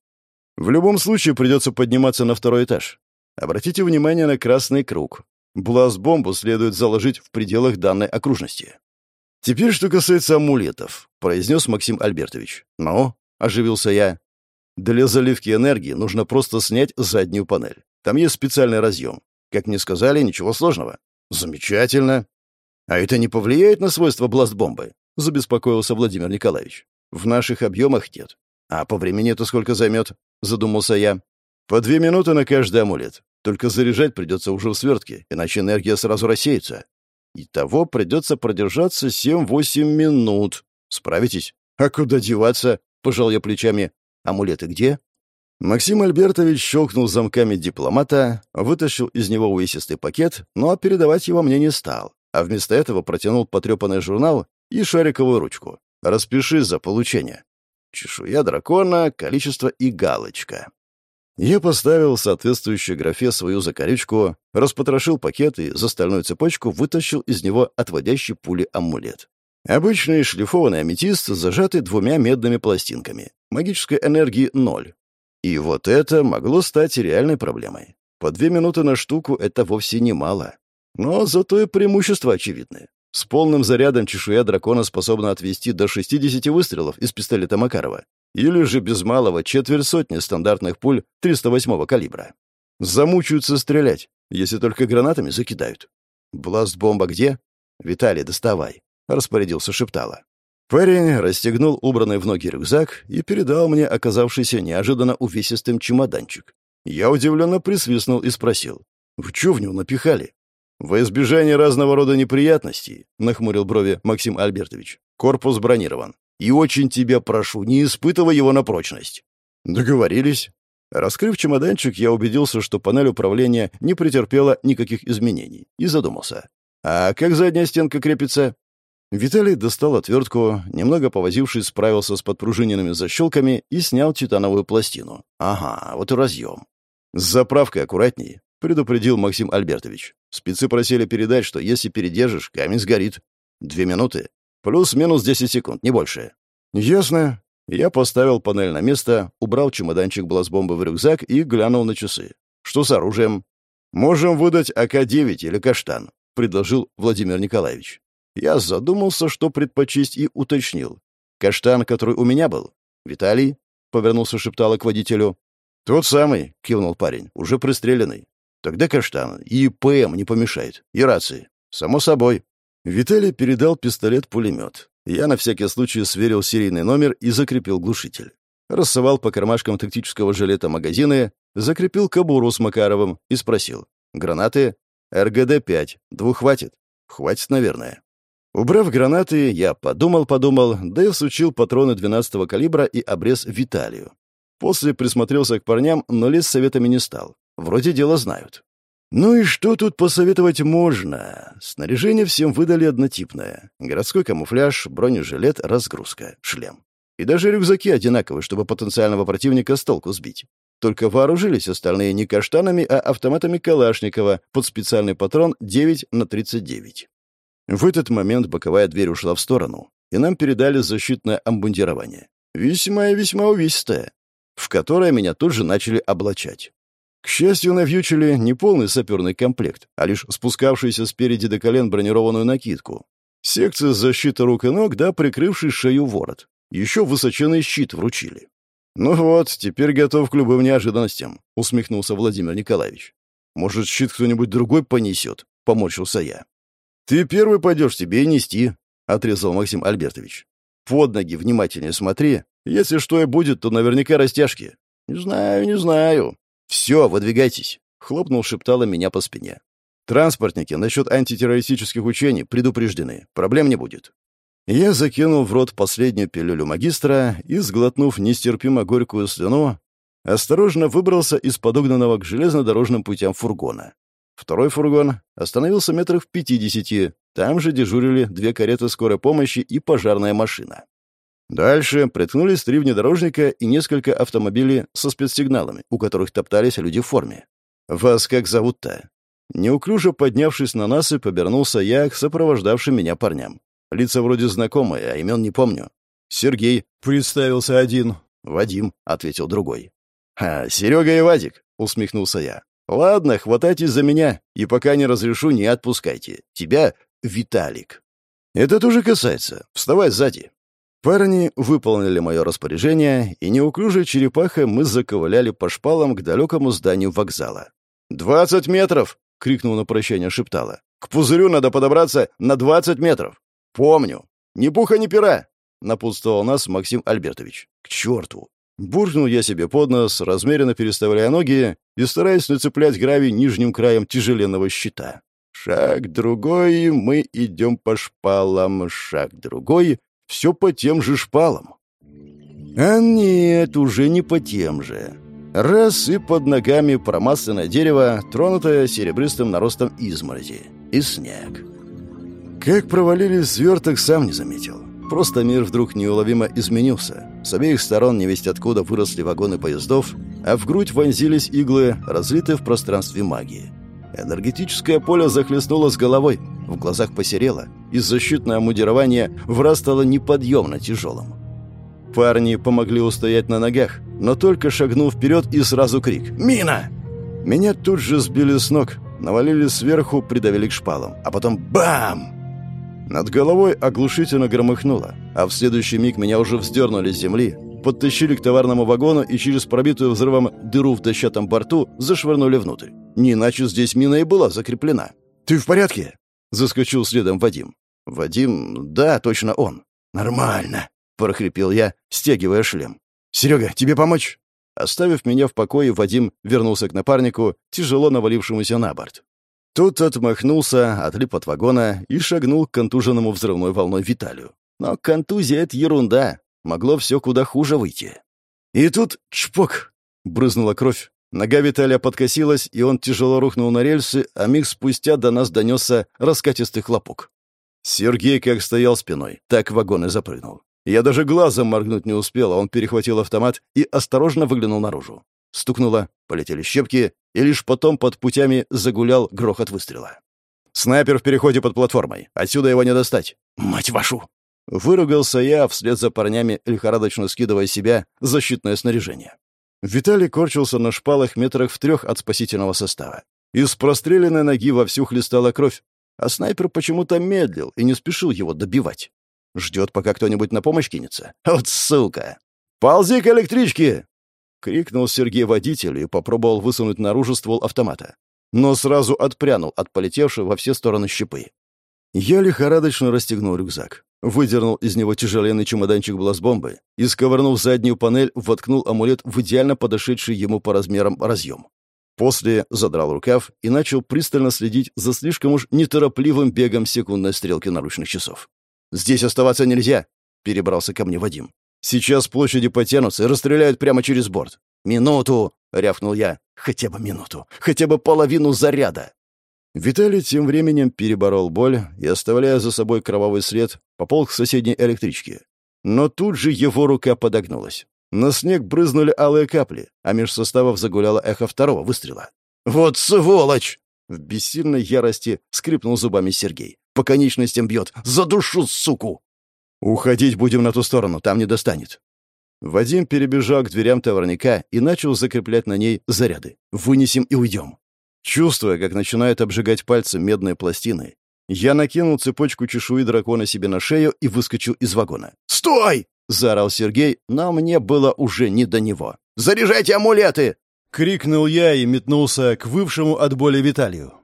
В любом случае придется подниматься на второй этаж. Обратите внимание на красный круг. Бласт-бомбу следует заложить в пределах данной окружности. «Теперь, что касается амулетов», — произнес Максим Альбертович. «Ну?» — оживился я. «Для заливки энергии нужно просто снять заднюю панель. Там есть специальный разъем. Как мне сказали, ничего сложного. Замечательно. А это не повлияет на свойства бласт-бомбы? Забеспокоился Владимир Николаевич. В наших объемах нет. А по времени это сколько займет? Задумался я. По две минуты на каждый амулет. Только заряжать придется уже в свертке, иначе энергия сразу рассеется. Итого придется продержаться 7-8 минут. Справитесь? А куда деваться? Пожал я плечами. Амулеты где? Максим Альбертович щелкнул замками дипломата, вытащил из него увесистый пакет, но передавать его мне не стал, а вместо этого протянул потрепанный журнал и шариковую ручку. «Распиши за получение». Чешуя дракона, количество и галочка. Я поставил в соответствующей графе свою закорючку, распотрошил пакет и за стальную цепочку вытащил из него отводящий пули амулет. Обычный шлифованный аметист, зажатый двумя медными пластинками. Магической энергии ноль. И вот это могло стать реальной проблемой. По две минуты на штуку — это вовсе не мало. Но зато и преимущества очевидны. С полным зарядом чешуя дракона способна отвести до 60 выстрелов из пистолета Макарова. Или же без малого четверть сотни стандартных пуль 308-го калибра. Замучаются стрелять, если только гранатами закидают. «Бласт-бомба где?» «Виталий, доставай», — распорядился Шептала. Парень расстегнул убранный в ноги рюкзак и передал мне оказавшийся неожиданно увесистым чемоданчик. Я удивленно присвистнул и спросил. «В чё в него напихали?» «Во избежание разного рода неприятностей», — нахмурил брови Максим Альбертович. «Корпус бронирован. И очень тебя прошу, не испытывай его на прочность». «Договорились». Раскрыв чемоданчик, я убедился, что панель управления не претерпела никаких изменений, и задумался. «А как задняя стенка крепится?» Виталий достал отвертку, немного повозившись, справился с подпружиненными защелками и снял титановую пластину. «Ага, вот и разъем». «С заправкой аккуратней», — предупредил Максим Альбертович. «Спецы просили передать, что если передержишь, камень сгорит. Две минуты. Плюс-минус десять секунд, не больше». «Ясно». Я поставил панель на место, убрал чемоданчик бластбомбы в рюкзак и глянул на часы. «Что с оружием?» «Можем выдать АК-9 или Каштан», — предложил Владимир Николаевич. Я задумался, что предпочесть, и уточнил. «Каштан, который у меня был?» «Виталий?» — повернулся шептала к водителю. «Тот самый», — кивнул парень, — «уже пристреленный». «Тогда каштан. И ПМ не помешает. И рации. Само собой». Виталий передал пистолет-пулемет. Я на всякий случай сверил серийный номер и закрепил глушитель. Рассовал по кармашкам тактического жилета магазины, закрепил кобуру с Макаровым и спросил. «Гранаты?» «РГД-5. Двух хватит?» «Хватит, наверное». Убрав гранаты, я подумал-подумал, да и всучил патроны 12-го калибра и обрез Виталию. После присмотрелся к парням, но лез советами не стал. Вроде дело знают. Ну и что тут посоветовать можно? Снаряжение всем выдали однотипное. Городской камуфляж, бронежилет, разгрузка, шлем. И даже рюкзаки одинаковые, чтобы потенциального противника с толку сбить. Только вооружились остальные не каштанами, а автоматами Калашникова под специальный патрон 9 на 39. В этот момент боковая дверь ушла в сторону, и нам передали защитное обмундирование. Весьма и весьма увесистое, в которое меня тут же начали облачать. К счастью, навьючили не полный саперный комплект, а лишь спускавшийся спереди до колен бронированную накидку. Секция защиты рук и ног, да прикрывший шею ворот. Еще высоченный щит вручили. «Ну вот, теперь готов к любым неожиданностям», — усмехнулся Владимир Николаевич. «Может, щит кто-нибудь другой понесет?» — поморщился я. «Ты первый пойдешь, тебе и нести», — отрезал Максим Альбертович. «Под ноги внимательнее смотри. Если что и будет, то наверняка растяжки». «Не знаю, не знаю». «Все, выдвигайтесь», — хлопнул шептала меня по спине. «Транспортники насчет антитеррористических учений предупреждены. Проблем не будет». Я закинул в рот последнюю пилюлю магистра и, сглотнув нестерпимо горькую слюну, осторожно выбрался из подогнанного к железнодорожным путям фургона. Второй фургон остановился метрах в пятидесяти. Там же дежурили две кареты скорой помощи и пожарная машина. Дальше приткнулись три внедорожника и несколько автомобилей со спецсигналами, у которых топтались люди в форме. «Вас как зовут-то?» Неуклюже поднявшись на нас и побернулся я к сопровождавшим меня парням. Лица вроде знакомые, а имен не помню. «Сергей», — представился один. «Вадим», — ответил другой. «А, Серега и Вадик», — усмехнулся я. «Ладно, хватайтесь за меня, и пока не разрешу, не отпускайте. Тебя — Виталик». «Это тоже касается. Вставай сзади». Парни выполнили мое распоряжение, и неуклюжей черепахой мы заковыляли по шпалам к далекому зданию вокзала. «Двадцать метров!» — крикнул на прощание шептала. «К пузырю надо подобраться на двадцать метров!» «Помню! Ни пуха, ни пера!» — напутствовал нас Максим Альбертович. «К черту! Буркнул я себе под нос, размеренно переставляя ноги и стараясь нацеплять гравий нижним краем тяжеленного щита. Шаг другой, мы идем по шпалам, шаг другой, все по тем же шпалам. А нет, уже не по тем же. Раз и под ногами промасленное дерево, тронутое серебристым наростом изморози. И снег. Как провалились сверток, сам не заметил. Просто мир вдруг неуловимо изменился. С обеих сторон невесть откуда выросли вагоны поездов, а в грудь вонзились иглы, разлитые в пространстве магии. Энергетическое поле захлестнуло с головой, в глазах посерело, и защитное мудирование враз стало неподъемно тяжелым. Парни помогли устоять на ногах, но только шагнул вперед и сразу крик «Мина!». Меня тут же сбили с ног, навалили сверху, придавили к шпалам, а потом бам! Над головой оглушительно громыхнуло, а в следующий миг меня уже вздернули с земли, подтащили к товарному вагону и через пробитую взрывом дыру в дощатом борту зашвырнули внутрь. Не иначе здесь мина и была закреплена. «Ты в порядке?» — заскочил следом Вадим. «Вадим? Да, точно он». «Нормально», — прохрипел я, стягивая шлем. «Серега, тебе помочь?» Оставив меня в покое, Вадим вернулся к напарнику, тяжело навалившемуся на борт. Тут отмахнулся, отлип от вагона и шагнул к контуженному взрывной волной Виталию. Но контузия — это ерунда. Могло все куда хуже выйти. И тут чпок! Брызнула кровь. Нога Виталия подкосилась, и он тяжело рухнул на рельсы, а миг спустя до нас донесся раскатистый хлопок. Сергей как стоял спиной, так в вагон и запрыгнул. Я даже глазом моргнуть не успел, а он перехватил автомат и осторожно выглянул наружу. Стукнуло, полетели щепки, и лишь потом под путями загулял грохот выстрела. «Снайпер в переходе под платформой. Отсюда его не достать». «Мать вашу!» Выругался я, вслед за парнями, лихорадочно скидывая себя защитное снаряжение. Виталий корчился на шпалах метрах в трех от спасительного состава. Из простреленной ноги вовсю хлестала кровь, а снайпер почему-то медлил и не спешил его добивать. Ждет, пока кто-нибудь на помощь кинется. Вот сука! «Ползи к электричке!» — крикнул Сергей водителю и попробовал высунуть наружу ствол автомата. Но сразу отпрянул от полетевшей во все стороны щепы. Я лихорадочно расстегнул рюкзак, выдернул из него тяжеленный чемоданчик бластбомбы и, сковырнув заднюю панель, воткнул амулет в идеально подошедший ему по размерам разъем. После задрал рукав и начал пристально следить за слишком уж неторопливым бегом секундной стрелки наручных часов. «Здесь оставаться нельзя!» — перебрался ко мне Вадим. Сейчас площади потянутся и расстреляют прямо через борт. «Минуту!» — рявкнул я. «Хотя бы минуту! Хотя бы половину заряда!» Виталий тем временем переборол боль и, оставляя за собой кровавый след, пополз к соседней электричке. Но тут же его рука подогнулась. На снег брызнули алые капли, а меж составов загуляло эхо второго выстрела. «Вот сволочь!» В бессильной ярости скрипнул зубами Сергей. «По конечностям бьет! За душу, суку!» «Уходить будем на ту сторону, там не достанет». Вадим перебежал к дверям товарника и начал закреплять на ней заряды. «Вынесем и уйдем». Чувствуя, как начинают обжигать пальцы медные пластины, я накинул цепочку чешуи дракона себе на шею и выскочил из вагона. «Стой!» — заорал Сергей, но мне было уже не до него. «Заряжайте амулеты!» — крикнул я и метнулся к вывшему от боли Виталию.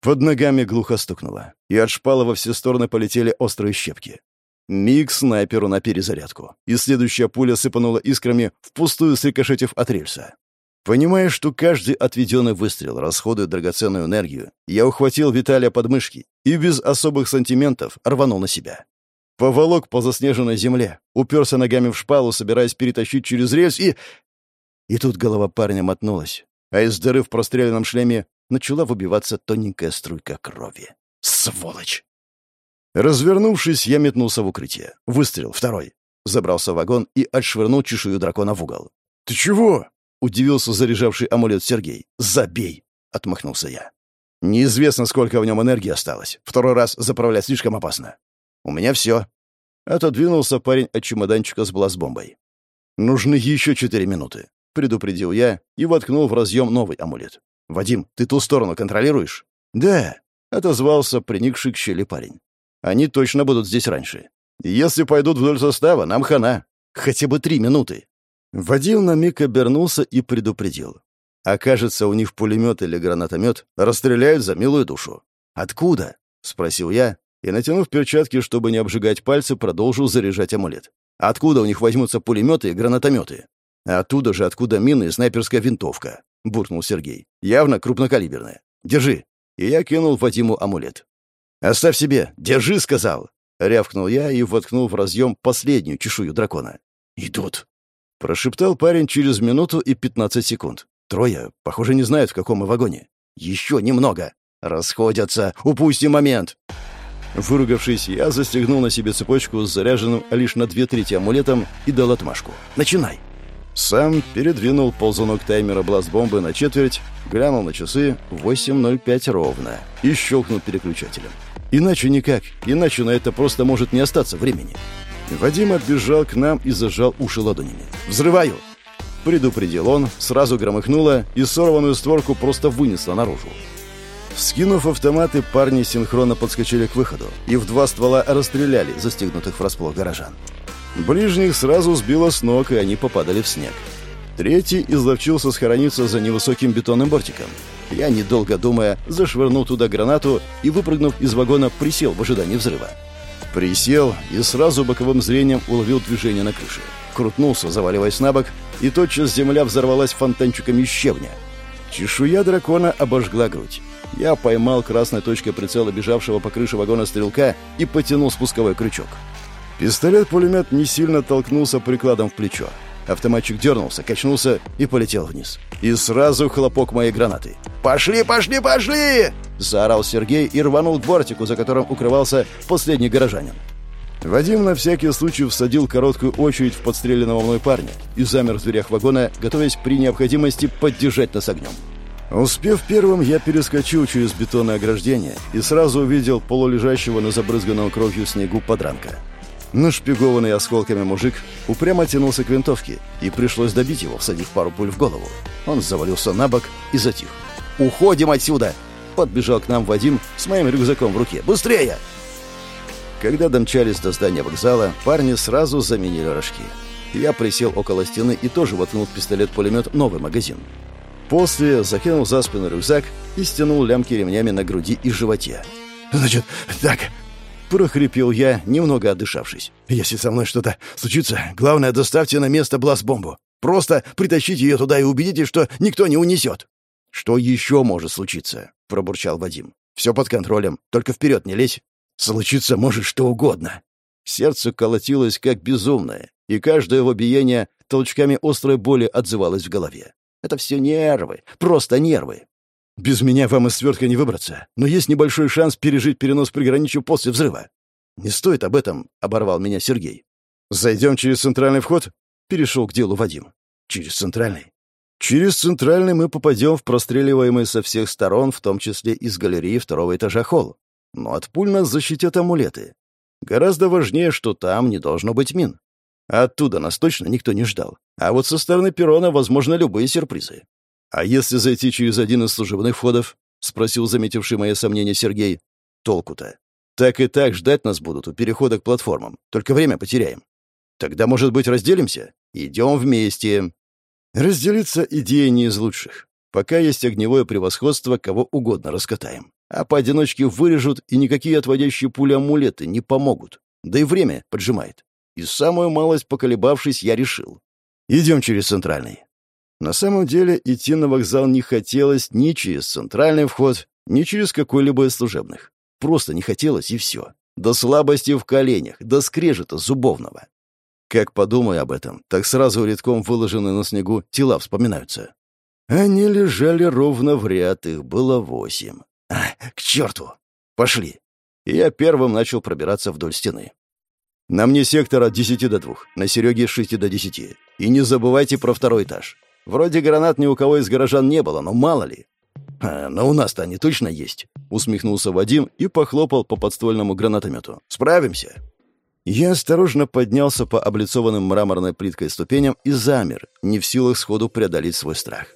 Под ногами глухо стукнуло, и от шпала во все стороны полетели острые щепки. Миг снайперу на перезарядку, и следующая пуля сыпанула искрами, впустую срикошетив от рельса. Понимая, что каждый отведенный выстрел расходует драгоценную энергию, я ухватил Виталия под мышки и без особых сантиментов рванул на себя. Поволок по заснеженной земле, уперся ногами в шпалу, собираясь перетащить через рельс, и... И тут голова парня мотнулась, а из дыры в простреленном шлеме начала выбиваться тоненькая струйка крови. Сволочь! Развернувшись, я метнулся в укрытие. Выстрел, второй. Забрался в вагон и отшвырнул чешую дракона в угол. «Ты чего?» — удивился заряжавший амулет Сергей. «Забей!» — отмахнулся я. «Неизвестно, сколько в нем энергии осталось. Второй раз заправлять слишком опасно. У меня все». Отодвинулся парень от чемоданчика с бластбомбой. «Нужны еще четыре минуты», — предупредил я и воткнул в разъем новый амулет. «Вадим, ты ту сторону контролируешь?» «Да», — отозвался приникший к щели парень. Они точно будут здесь раньше. Если пойдут вдоль состава, нам хана. Хотя бы три минуты». Вадим на миг обернулся и предупредил. «Окажется, у них пулемет или гранатомет, расстреляют за милую душу». «Откуда?» — спросил я, и, натянув перчатки, чтобы не обжигать пальцы, продолжил заряжать амулет. «Откуда у них возьмутся пулеметы и гранатометы?» «Оттуда же, откуда мины и снайперская винтовка», — буркнул Сергей. «Явно крупнокалиберная. Держи». И я кинул Вадиму амулет. «Оставь себе! Держи!» — сказал. Рявкнул я и воткнул в разъем последнюю чешую дракона. «Идут!» — прошептал парень через минуту и пятнадцать секунд. «Трое, похоже, не знают, в каком мы вагоне. Еще немного. Расходятся. Упустим момент!» Выругавшись, я застегнул на себе цепочку с заряженным лишь на две трети амулетом и дал отмашку. «Начинай!» Сам передвинул ползунок таймера бласт-бомбы на четверть, глянул на часы 8.05 ровно и щелкнул переключателем. Иначе никак, иначе на это просто может не остаться времени. Вадим отбежал к нам и зажал уши ладонями. «Взрываю!» Предупредил он, сразу громыхнуло, и сорванную створку просто вынесло наружу. Скинув автоматы, парни синхронно подскочили к выходу и в два ствола расстреляли застегнутых врасплох горожан. Ближних сразу сбило с ног, и они попадали в снег. Третий изловчился схорониться за невысоким бетонным бортиком. Я, недолго думая, зашвырнул туда гранату и, выпрыгнув из вагона, присел в ожидании взрыва. Присел и сразу боковым зрением уловил движение на крыше. Крутнулся, заваливаясь на бок, и тотчас земля взорвалась фонтанчиками щебня. Чешуя дракона обожгла грудь. Я поймал красной точкой прицела бежавшего по крыше вагона стрелка и потянул спусковой крючок. Пистолет-пулемет не сильно толкнулся прикладом в плечо. Автоматчик дернулся, качнулся и полетел вниз. И сразу хлопок моей гранаты. «Пошли, пошли, пошли!» Заорал Сергей и рванул к бортику, за которым укрывался последний горожанин. Вадим на всякий случай всадил короткую очередь в подстреленного мной парня и замер в дверях вагона, готовясь при необходимости поддержать нас огнем. Успев первым, я перескочил через бетонное ограждение и сразу увидел полулежащего на забрызганном кровью снегу подранка. Нашпигованный осколками мужик упрямо тянулся к винтовке, и пришлось добить его, всадив пару пуль в голову. Он завалился на бок и затих. «Уходим отсюда!» Подбежал к нам Вадим с моим рюкзаком в руке. «Быстрее!» Когда домчались до здания вокзала, парни сразу заменили рожки. Я присел около стены и тоже воткнул пистолет-пулемет новый магазин. После закинул за спину рюкзак и стянул лямки ремнями на груди и животе. «Значит, так...» — прохрипел я, немного отдышавшись. «Если со мной что-то случится, главное, доставьте на место бласт-бомбу. Просто притащите ее туда и убедитесь, что никто не унесет». «Что еще может случиться?» — пробурчал Вадим. «Все под контролем. Только вперед не лезь. Случиться может что угодно». Сердце колотилось как безумное, и каждое его биение толчками острой боли отзывалось в голове. Это все нервы, просто нервы. Без меня вам из свертка не выбраться, но есть небольшой шанс пережить перенос приграничью после взрыва. Не стоит об этом, — оборвал меня Сергей. Зайдем через центральный вход? Перешел к делу Вадим. Через центральный? Через центральный мы попадем в простреливаемый со всех сторон, в том числе из галереи второго этажа холл. Но от пуль нас защитят амулеты. Гораздо важнее, что там не должно быть мин. Оттуда нас точно никто не ждал. А вот со стороны перрона возможны любые сюрпризы. «А если зайти через один из служебных входов?» — спросил заметивший мои сомнения Сергей. «Толку-то? Так и так ждать нас будут у перехода к платформам. Только время потеряем. Тогда, может быть, разделимся? Идем вместе». Разделиться — идея не из лучших. Пока есть огневое превосходство, кого угодно раскатаем. А поодиночке вырежут, и никакие отводящие пули амулеты не помогут. Да и время поджимает. И самую малость поколебавшись, я решил. Идем через центральный. На самом деле идти на вокзал не хотелось ни через центральный вход, ни через какой-либо из служебных. Просто не хотелось, и все. До слабости в коленях, до скрежета зубовного. Как подумаю об этом, так сразу редком выложенные на снегу тела вспоминаются. Они лежали ровно в ряд, их было восемь. А, к черту! Пошли. И я первым начал пробираться вдоль стены. На мне сектор от 10 до 2, на Сереге с 6 до 10. И не забывайте про второй этаж. Вроде гранат ни у кого из горожан не было, но мало ли. А, но у нас-то они точно есть, усмехнулся Вадим и похлопал по подствольному гранатомету. Справимся. Я осторожно поднялся по облицованным мраморной плиткой ступеням и замер, не в силах сходу преодолеть свой страх.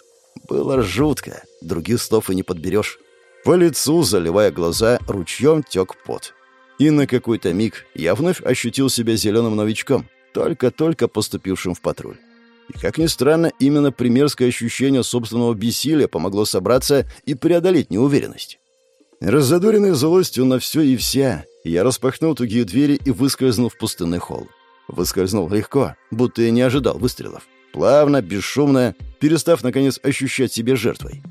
Было жутко, других слов и не подберешь. По лицу, заливая глаза, ручьем тек пот. И на какой-то миг я вновь ощутил себя зеленым новичком, только-только поступившим в патруль. И, как ни странно, именно примерское ощущение собственного бессилия помогло собраться и преодолеть неуверенность. Раззадоренный злостью на все и вся, я распахнул тугие двери и выскользнул в пустынный холл. Выскользнул легко, будто и не ожидал выстрелов. Плавно, бесшумно, перестав, наконец, ощущать себя жертвой.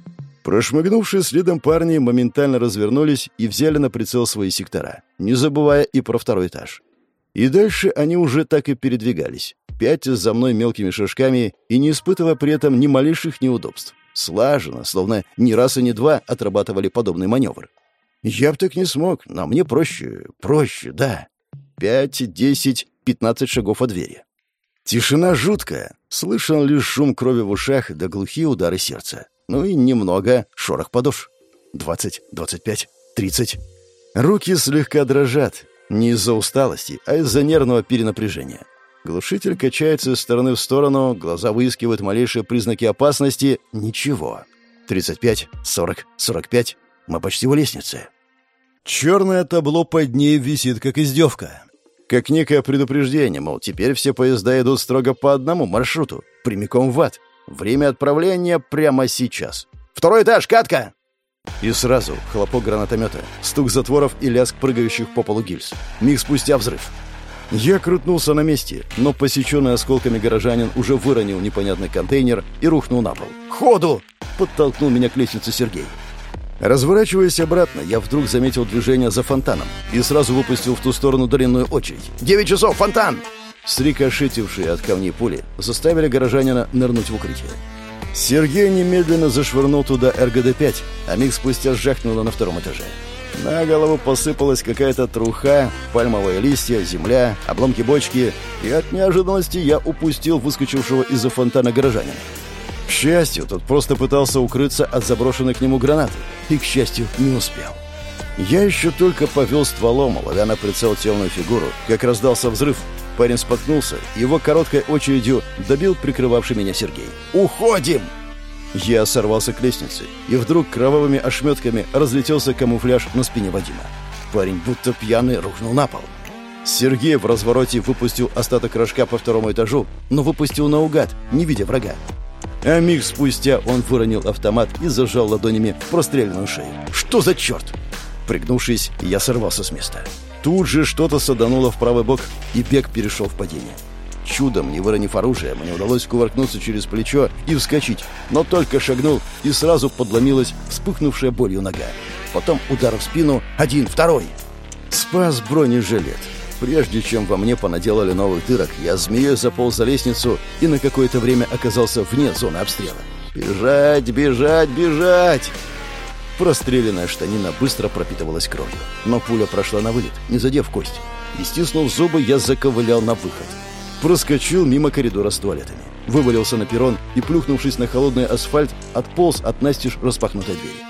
Прошмыгнувшие следом парни моментально развернулись и взяли на прицел свои сектора, не забывая и про второй этаж. И дальше они уже так и передвигались, пятясь за мной мелкими шажками и не испытывая при этом ни малейших неудобств. Слаженно, словно ни раз и ни два отрабатывали подобный маневр. Я б так не смог, но мне проще, проще, да. Пять, десять, пятнадцать шагов от двери. Тишина жуткая, слышен лишь шум крови в ушах да глухие удары сердца. Ну и немного шорох подошв. Двадцать, двадцать пять, тридцать. Руки слегка дрожат. Не из-за усталости, а из-за нервного перенапряжения. Глушитель качается из стороны в сторону, глаза выискивают малейшие признаки опасности. Ничего. Тридцать пять, сорок, сорок пять. Мы почти у лестницы. Черное табло под ней висит, как издевка. Как некое предупреждение, мол, теперь все поезда идут строго по одному маршруту, прямиком в ад. Время отправления прямо сейчас. «Второй этаж, катка!» И сразу хлопок гранатомета, стук затворов и лязг прыгающих по полу гильз. Миг спустя взрыв. Я крутнулся на месте, но посеченный осколками горожанин уже выронил непонятный контейнер и рухнул на пол. «Ходу!» — подтолкнул меня к лестнице Сергей. Разворачиваясь обратно, я вдруг заметил движение за фонтаном и сразу выпустил в ту сторону длинную очередь. «Девять часов! Фонтан!» Срикошетившие от камней пули заставили горожанина нырнуть в укрытие. Сергей немедленно зашвырнул туда РГД-5, а миг спустя сжахнуло на втором этаже. На голову посыпалась какая-то труха, пальмовые листья, земля, обломки бочки, и от неожиданности я упустил выскочившего из-за фонтана горожанина. К счастью, тот просто пытался укрыться от заброшенной к нему гранаты, и, к счастью, не успел. Я еще только повел стволом, ловя на прицел темную фигуру, как раздался взрыв, Парень споткнулся, его короткой очередью добил прикрывавший меня Сергей. «Уходим!» Я сорвался к лестнице, и вдруг кровавыми ошметками разлетелся камуфляж на спине Вадима. Парень, будто пьяный, рухнул на пол. Сергей в развороте выпустил остаток рожка по второму этажу, но выпустил наугад, не видя врага. А миг спустя он выронил автомат и зажал ладонями простреленную шею. «Что за черт?» Пригнувшись, я сорвался с места. Тут же что-то садануло в правый бок, и бег перешел в падение. Чудом, не выронив оружие, мне удалось кувыркнуться через плечо и вскочить, но только шагнул, и сразу подломилась вспыхнувшая болью нога. Потом удар в спину, один, второй. Спас бронежилет. Прежде чем во мне понаделали новых дырок, я змеей заполз за лестницу и на какое-то время оказался вне зоны обстрела. «Бежать, бежать, бежать!» Простреленная штанина быстро пропитывалась кровью. Но пуля прошла на вылет, не задев кость. И стиснув зубы, я заковылял на выход. Проскочил мимо коридора с туалетами. Вывалился на перрон и, плюхнувшись на холодный асфальт, отполз от настежь распахнутой двери.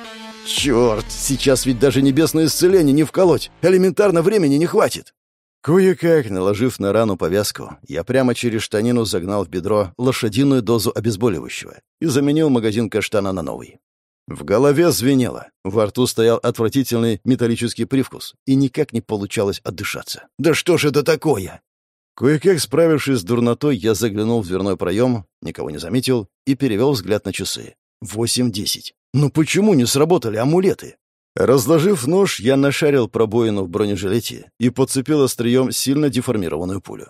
«Черт! Сейчас ведь даже небесное исцеление не вколоть! Элементарно времени не хватит!» Кое-как, наложив на рану повязку, я прямо через штанину загнал в бедро лошадиную дозу обезболивающего и заменил магазин каштана на новый. В голове звенело, во рту стоял отвратительный металлический привкус, и никак не получалось отдышаться. «Да что же это такое?» Кое-как справившись с дурнотой, я заглянул в дверной проем, никого не заметил и перевел взгляд на часы. Восемь-десять. Ну почему не сработали амулеты? Разложив нож, я нашарил пробоину в бронежилете и подцепил острием сильно деформированную пулю.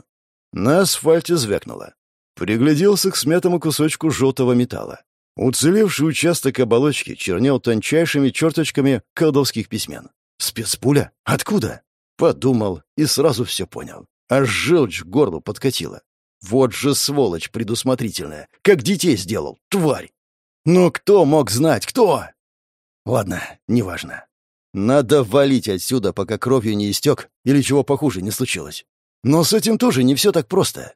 На асфальте звякнуло. Пригляделся к смятому кусочку желтого металла. Уцелевший участок оболочки чернел тончайшими черточками колдовских письмен. «Спецпуля? Откуда?» Подумал и сразу все понял. Аж желчь горло подкатила. Вот же сволочь предусмотрительная. Как детей сделал, тварь! Но кто мог знать, кто? Ладно, неважно. Надо валить отсюда, пока кровью не истек или чего похуже не случилось. Но с этим тоже не все так просто.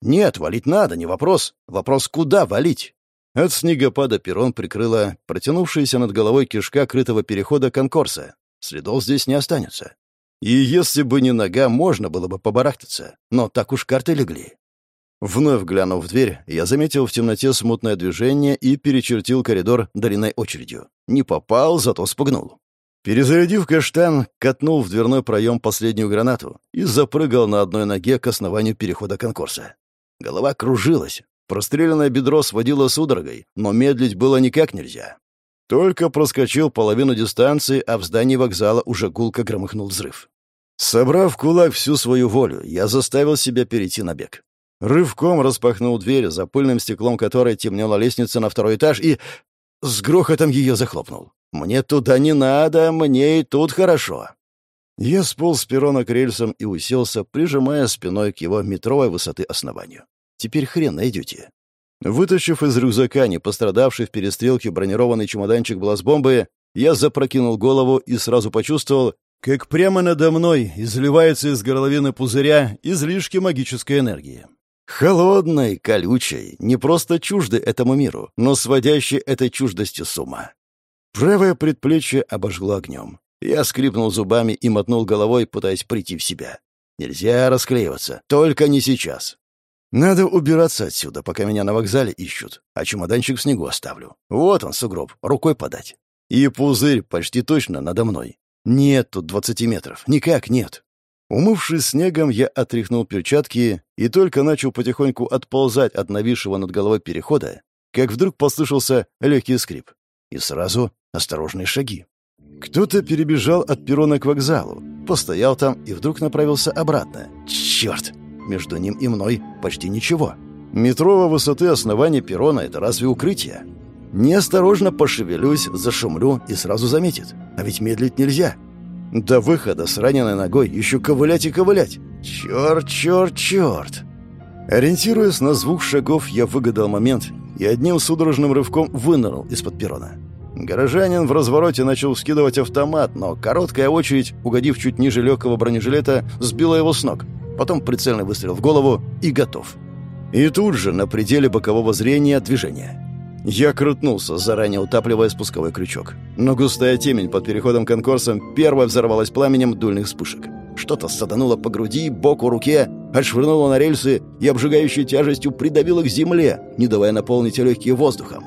Нет, валить надо, не вопрос. Вопрос, куда валить? От снегопада перрон прикрыла протянувшаяся над головой кишка крытого перехода конкорса. Следов здесь не останется. И если бы не нога, можно было бы побарахтаться. Но так уж карты легли. Вновь глянув в дверь, я заметил в темноте смутное движение и перечертил коридор длинной очередью. Не попал, зато спугнул. Перезарядив каштан, катнул в дверной проем последнюю гранату и запрыгал на одной ноге к основанию перехода конкурса. Голова кружилась, Простреленное бедро сводило судорогой, но медлить было никак нельзя. Только проскочил половину дистанции, а в здании вокзала уже гулко громыхнул взрыв. Собрав в кулак всю свою волю, я заставил себя перейти на бег. Рывком распахнул дверь, за пыльным стеклом которой темнела лестница на второй этаж, и с грохотом ее захлопнул. «Мне туда не надо, мне и тут хорошо». Я сполз с перрона к рельсам и уселся, прижимая спиной к его метровой высоты основанию. Теперь хрен найдете. Вытащив из рюкзака не пострадавший в перестрелке бронированный чемоданчик бластбомбы, я запрокинул голову и сразу почувствовал, как прямо надо мной изливается из горловины пузыря излишки магической энергии. Холодной, колючей, не просто чужды этому миру, но сводящей этой чуждостью с ума. Правое предплечье обожгло огнем. Я скрипнул зубами и мотнул головой, пытаясь прийти в себя. Нельзя расклеиваться, только не сейчас. Надо убираться отсюда, пока меня на вокзале ищут, а чемоданчик в снегу оставлю. Вот он, сугроб, рукой подать. И пузырь почти точно надо мной. Нет тут двадцати метров. Никак нет. Умывшись снегом, я отряхнул перчатки и только начал потихоньку отползать от нависшего над головой перехода, как вдруг послышался легкий скрип. И сразу осторожные шаги. Кто-то перебежал от перрона к вокзалу, постоял там и вдруг направился обратно. Черт! Между ним и мной почти ничего. Метровой высоты основания перрона — это разве укрытие? Неосторожно пошевелюсь, зашумлю и сразу заметит. А ведь медлить нельзя. До выхода с раненой ногой еще ковылять и ковылять. Черт, черт, черт. Ориентируясь на звук шагов, я выгадал момент и одним судорожным рывком вынырнул из-под перрона. Горожанин в развороте начал скидывать автомат, но короткая очередь, угодив чуть ниже легкого бронежилета, сбила его с ног. Потом прицельный выстрел в голову и готов. И тут же, на пределе бокового зрения, движение. Я крутнулся, заранее утапливая спусковой крючок. Но густая темень под переходом конкурсом первой взорвалась пламенем дульных вспышек. Что-то садануло по груди, боку, руке, отшвырнуло на рельсы и обжигающей тяжестью придавило к земле, не давая наполнить легкие воздухом.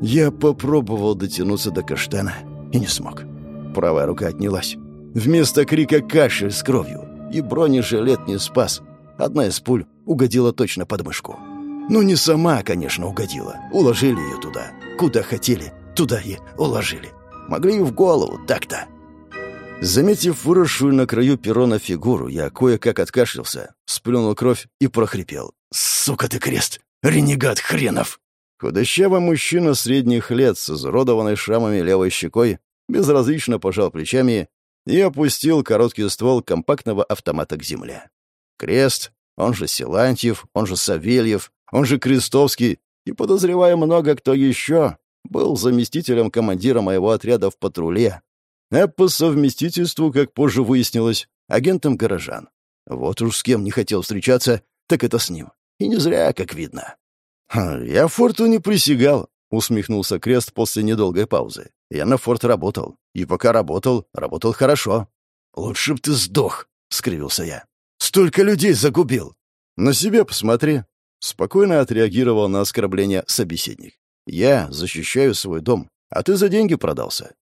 Я попробовал дотянуться до каштана и не смог. Правая рука отнялась. Вместо крика кашель с кровью. И бронежилет не спас. Одна из пуль угодила точно под мышку. Ну, не сама, конечно, угодила. Уложили ее туда. Куда хотели, туда и уложили. Могли и в голову, так-то. Заметив выросшую на краю перрона фигуру, я кое-как откашлялся, сплюнул кровь и прохрипел. «Сука ты крест! Ренегат хренов!» Худощавый мужчина средних лет с изуродованной шрамами левой щекой безразлично пожал плечами и опустил короткий ствол компактного автомата к земле. Крест, он же Силантьев, он же Савельев, он же Крестовский и, подозревая много кто еще, был заместителем командира моего отряда в патруле, а по совместительству, как позже выяснилось, агентом горожан. Вот уж с кем не хотел встречаться, так это с ним. И не зря, как видно. «Я форту не присягал», — усмехнулся Крест после недолгой паузы. «Я на форт работал. И пока работал, работал хорошо». «Лучше б ты сдох», — скривился я. «Столько людей загубил». «На себя посмотри», Спокойно отреагировал на оскорбление собеседник. «Я защищаю свой дом, а ты за деньги продался.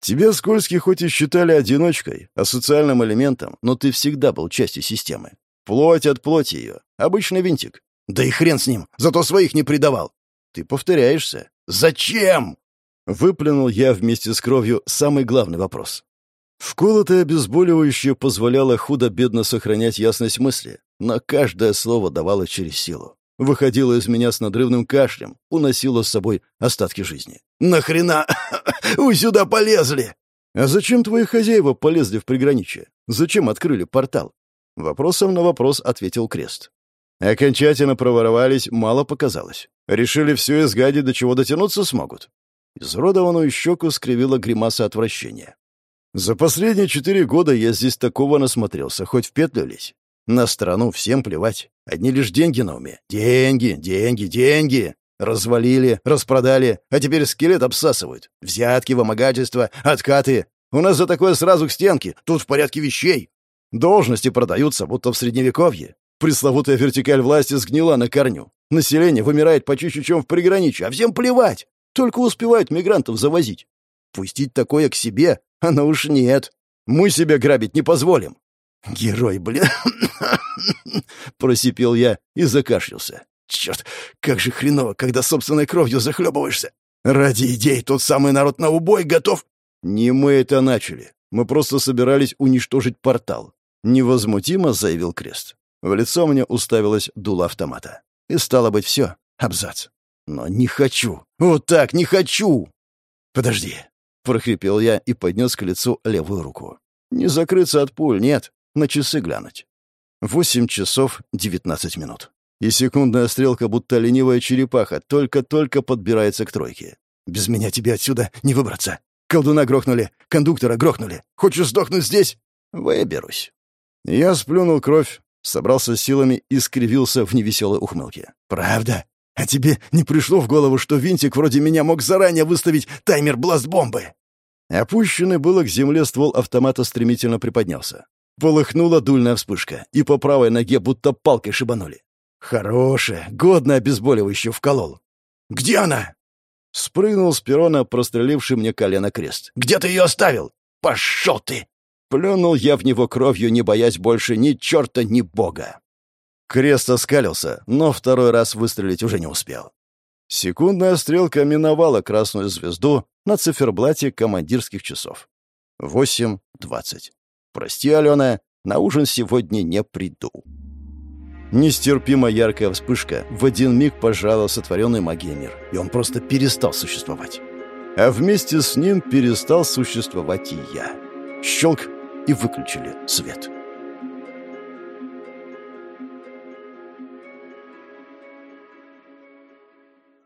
Тебя Скользкий хоть и считали одиночкой, а социальным элементом, но ты всегда был частью системы. Плоть от плоти ее. Обычный винтик. Да и хрен с ним, зато своих не предавал. Ты повторяешься. Зачем? Выплюнул я вместе с кровью самый главный вопрос. Вколотое обезболивающее позволяло худо-бедно сохранять ясность мысли, но каждое слово давало через силу выходила из меня с надрывным кашлем, уносила с собой остатки жизни. «Нахрена вы сюда полезли?» «А зачем твои хозяева полезли в приграничье? Зачем открыли портал?» Вопросом на вопрос ответил Крест. Окончательно проворовались, мало показалось. Решили все изгадить, до чего дотянуться смогут. Изродованную щеку скривила гримаса отвращения. За последние четыре года я здесь такого насмотрелся, хоть в петлю лезь. На страну всем плевать. Одни лишь деньги на уме. Деньги, деньги, деньги. Развалили, распродали, а теперь скелет обсасывают. Взятки, вымогательства, откаты. У нас за такое сразу к стенке. Тут в порядке вещей. Должности продаются, будто в Средневековье. Пресловутая вертикаль власти сгнила на корню. Население вымирает почище, чем в приграничье, а всем плевать. Только успевают мигрантов завозить. Пустить такое к себе, оно уж нет. Мы себя грабить не позволим. «Герой, блин!» — просипел я и закашлялся. «Черт, как же хреново, когда собственной кровью захлебываешься! Ради идей тот самый народ на убой готов...» «Не мы это начали. Мы просто собирались уничтожить портал», — невозмутимо заявил Крест. В лицо мне уставилось дуло автомата. И стало быть, все, абзац. Но не хочу. Вот так, не хочу! Подожди, — прохрипел я и поднес к лицу левую руку. Не закрыться от пуль, нет на часы глянуть. Восемь часов девятнадцать минут. И секундная стрелка, будто ленивая черепаха, только-только подбирается к тройке. «Без меня тебе отсюда не выбраться. Колдуна грохнули, кондуктора грохнули. Хочешь сдохнуть здесь?» «Выберусь». Я сплюнул кровь, собрался силами и скривился в невеселой ухмылке. «Правда? А тебе не пришло в голову, что винтик вроде меня мог заранее выставить таймер бласт-бомбы?» Опущенный было к земле ствол автомата стремительно приподнялся. Полыхнула дульная вспышка, и по правой ноге будто палкой шибанули. Хорошее, годное обезболивающее вколол. «Где она?» Спрыгнул с перона, простреливший мне колено крест. «Где ты ее оставил? Пошел ты!» Плюнул я в него кровью, не боясь больше ни черта, ни бога. Крест оскалился, но второй раз выстрелить уже не успел. Секундная стрелка миновала красную звезду на циферблате командирских часов. Восемь двадцать. «Прости, Алена, на ужин сегодня не приду». Нестерпимо яркая вспышка в один миг пожала сотворенный магией мир, и он просто перестал существовать. А вместе с ним перестал существовать и я. Щелк, и выключили свет.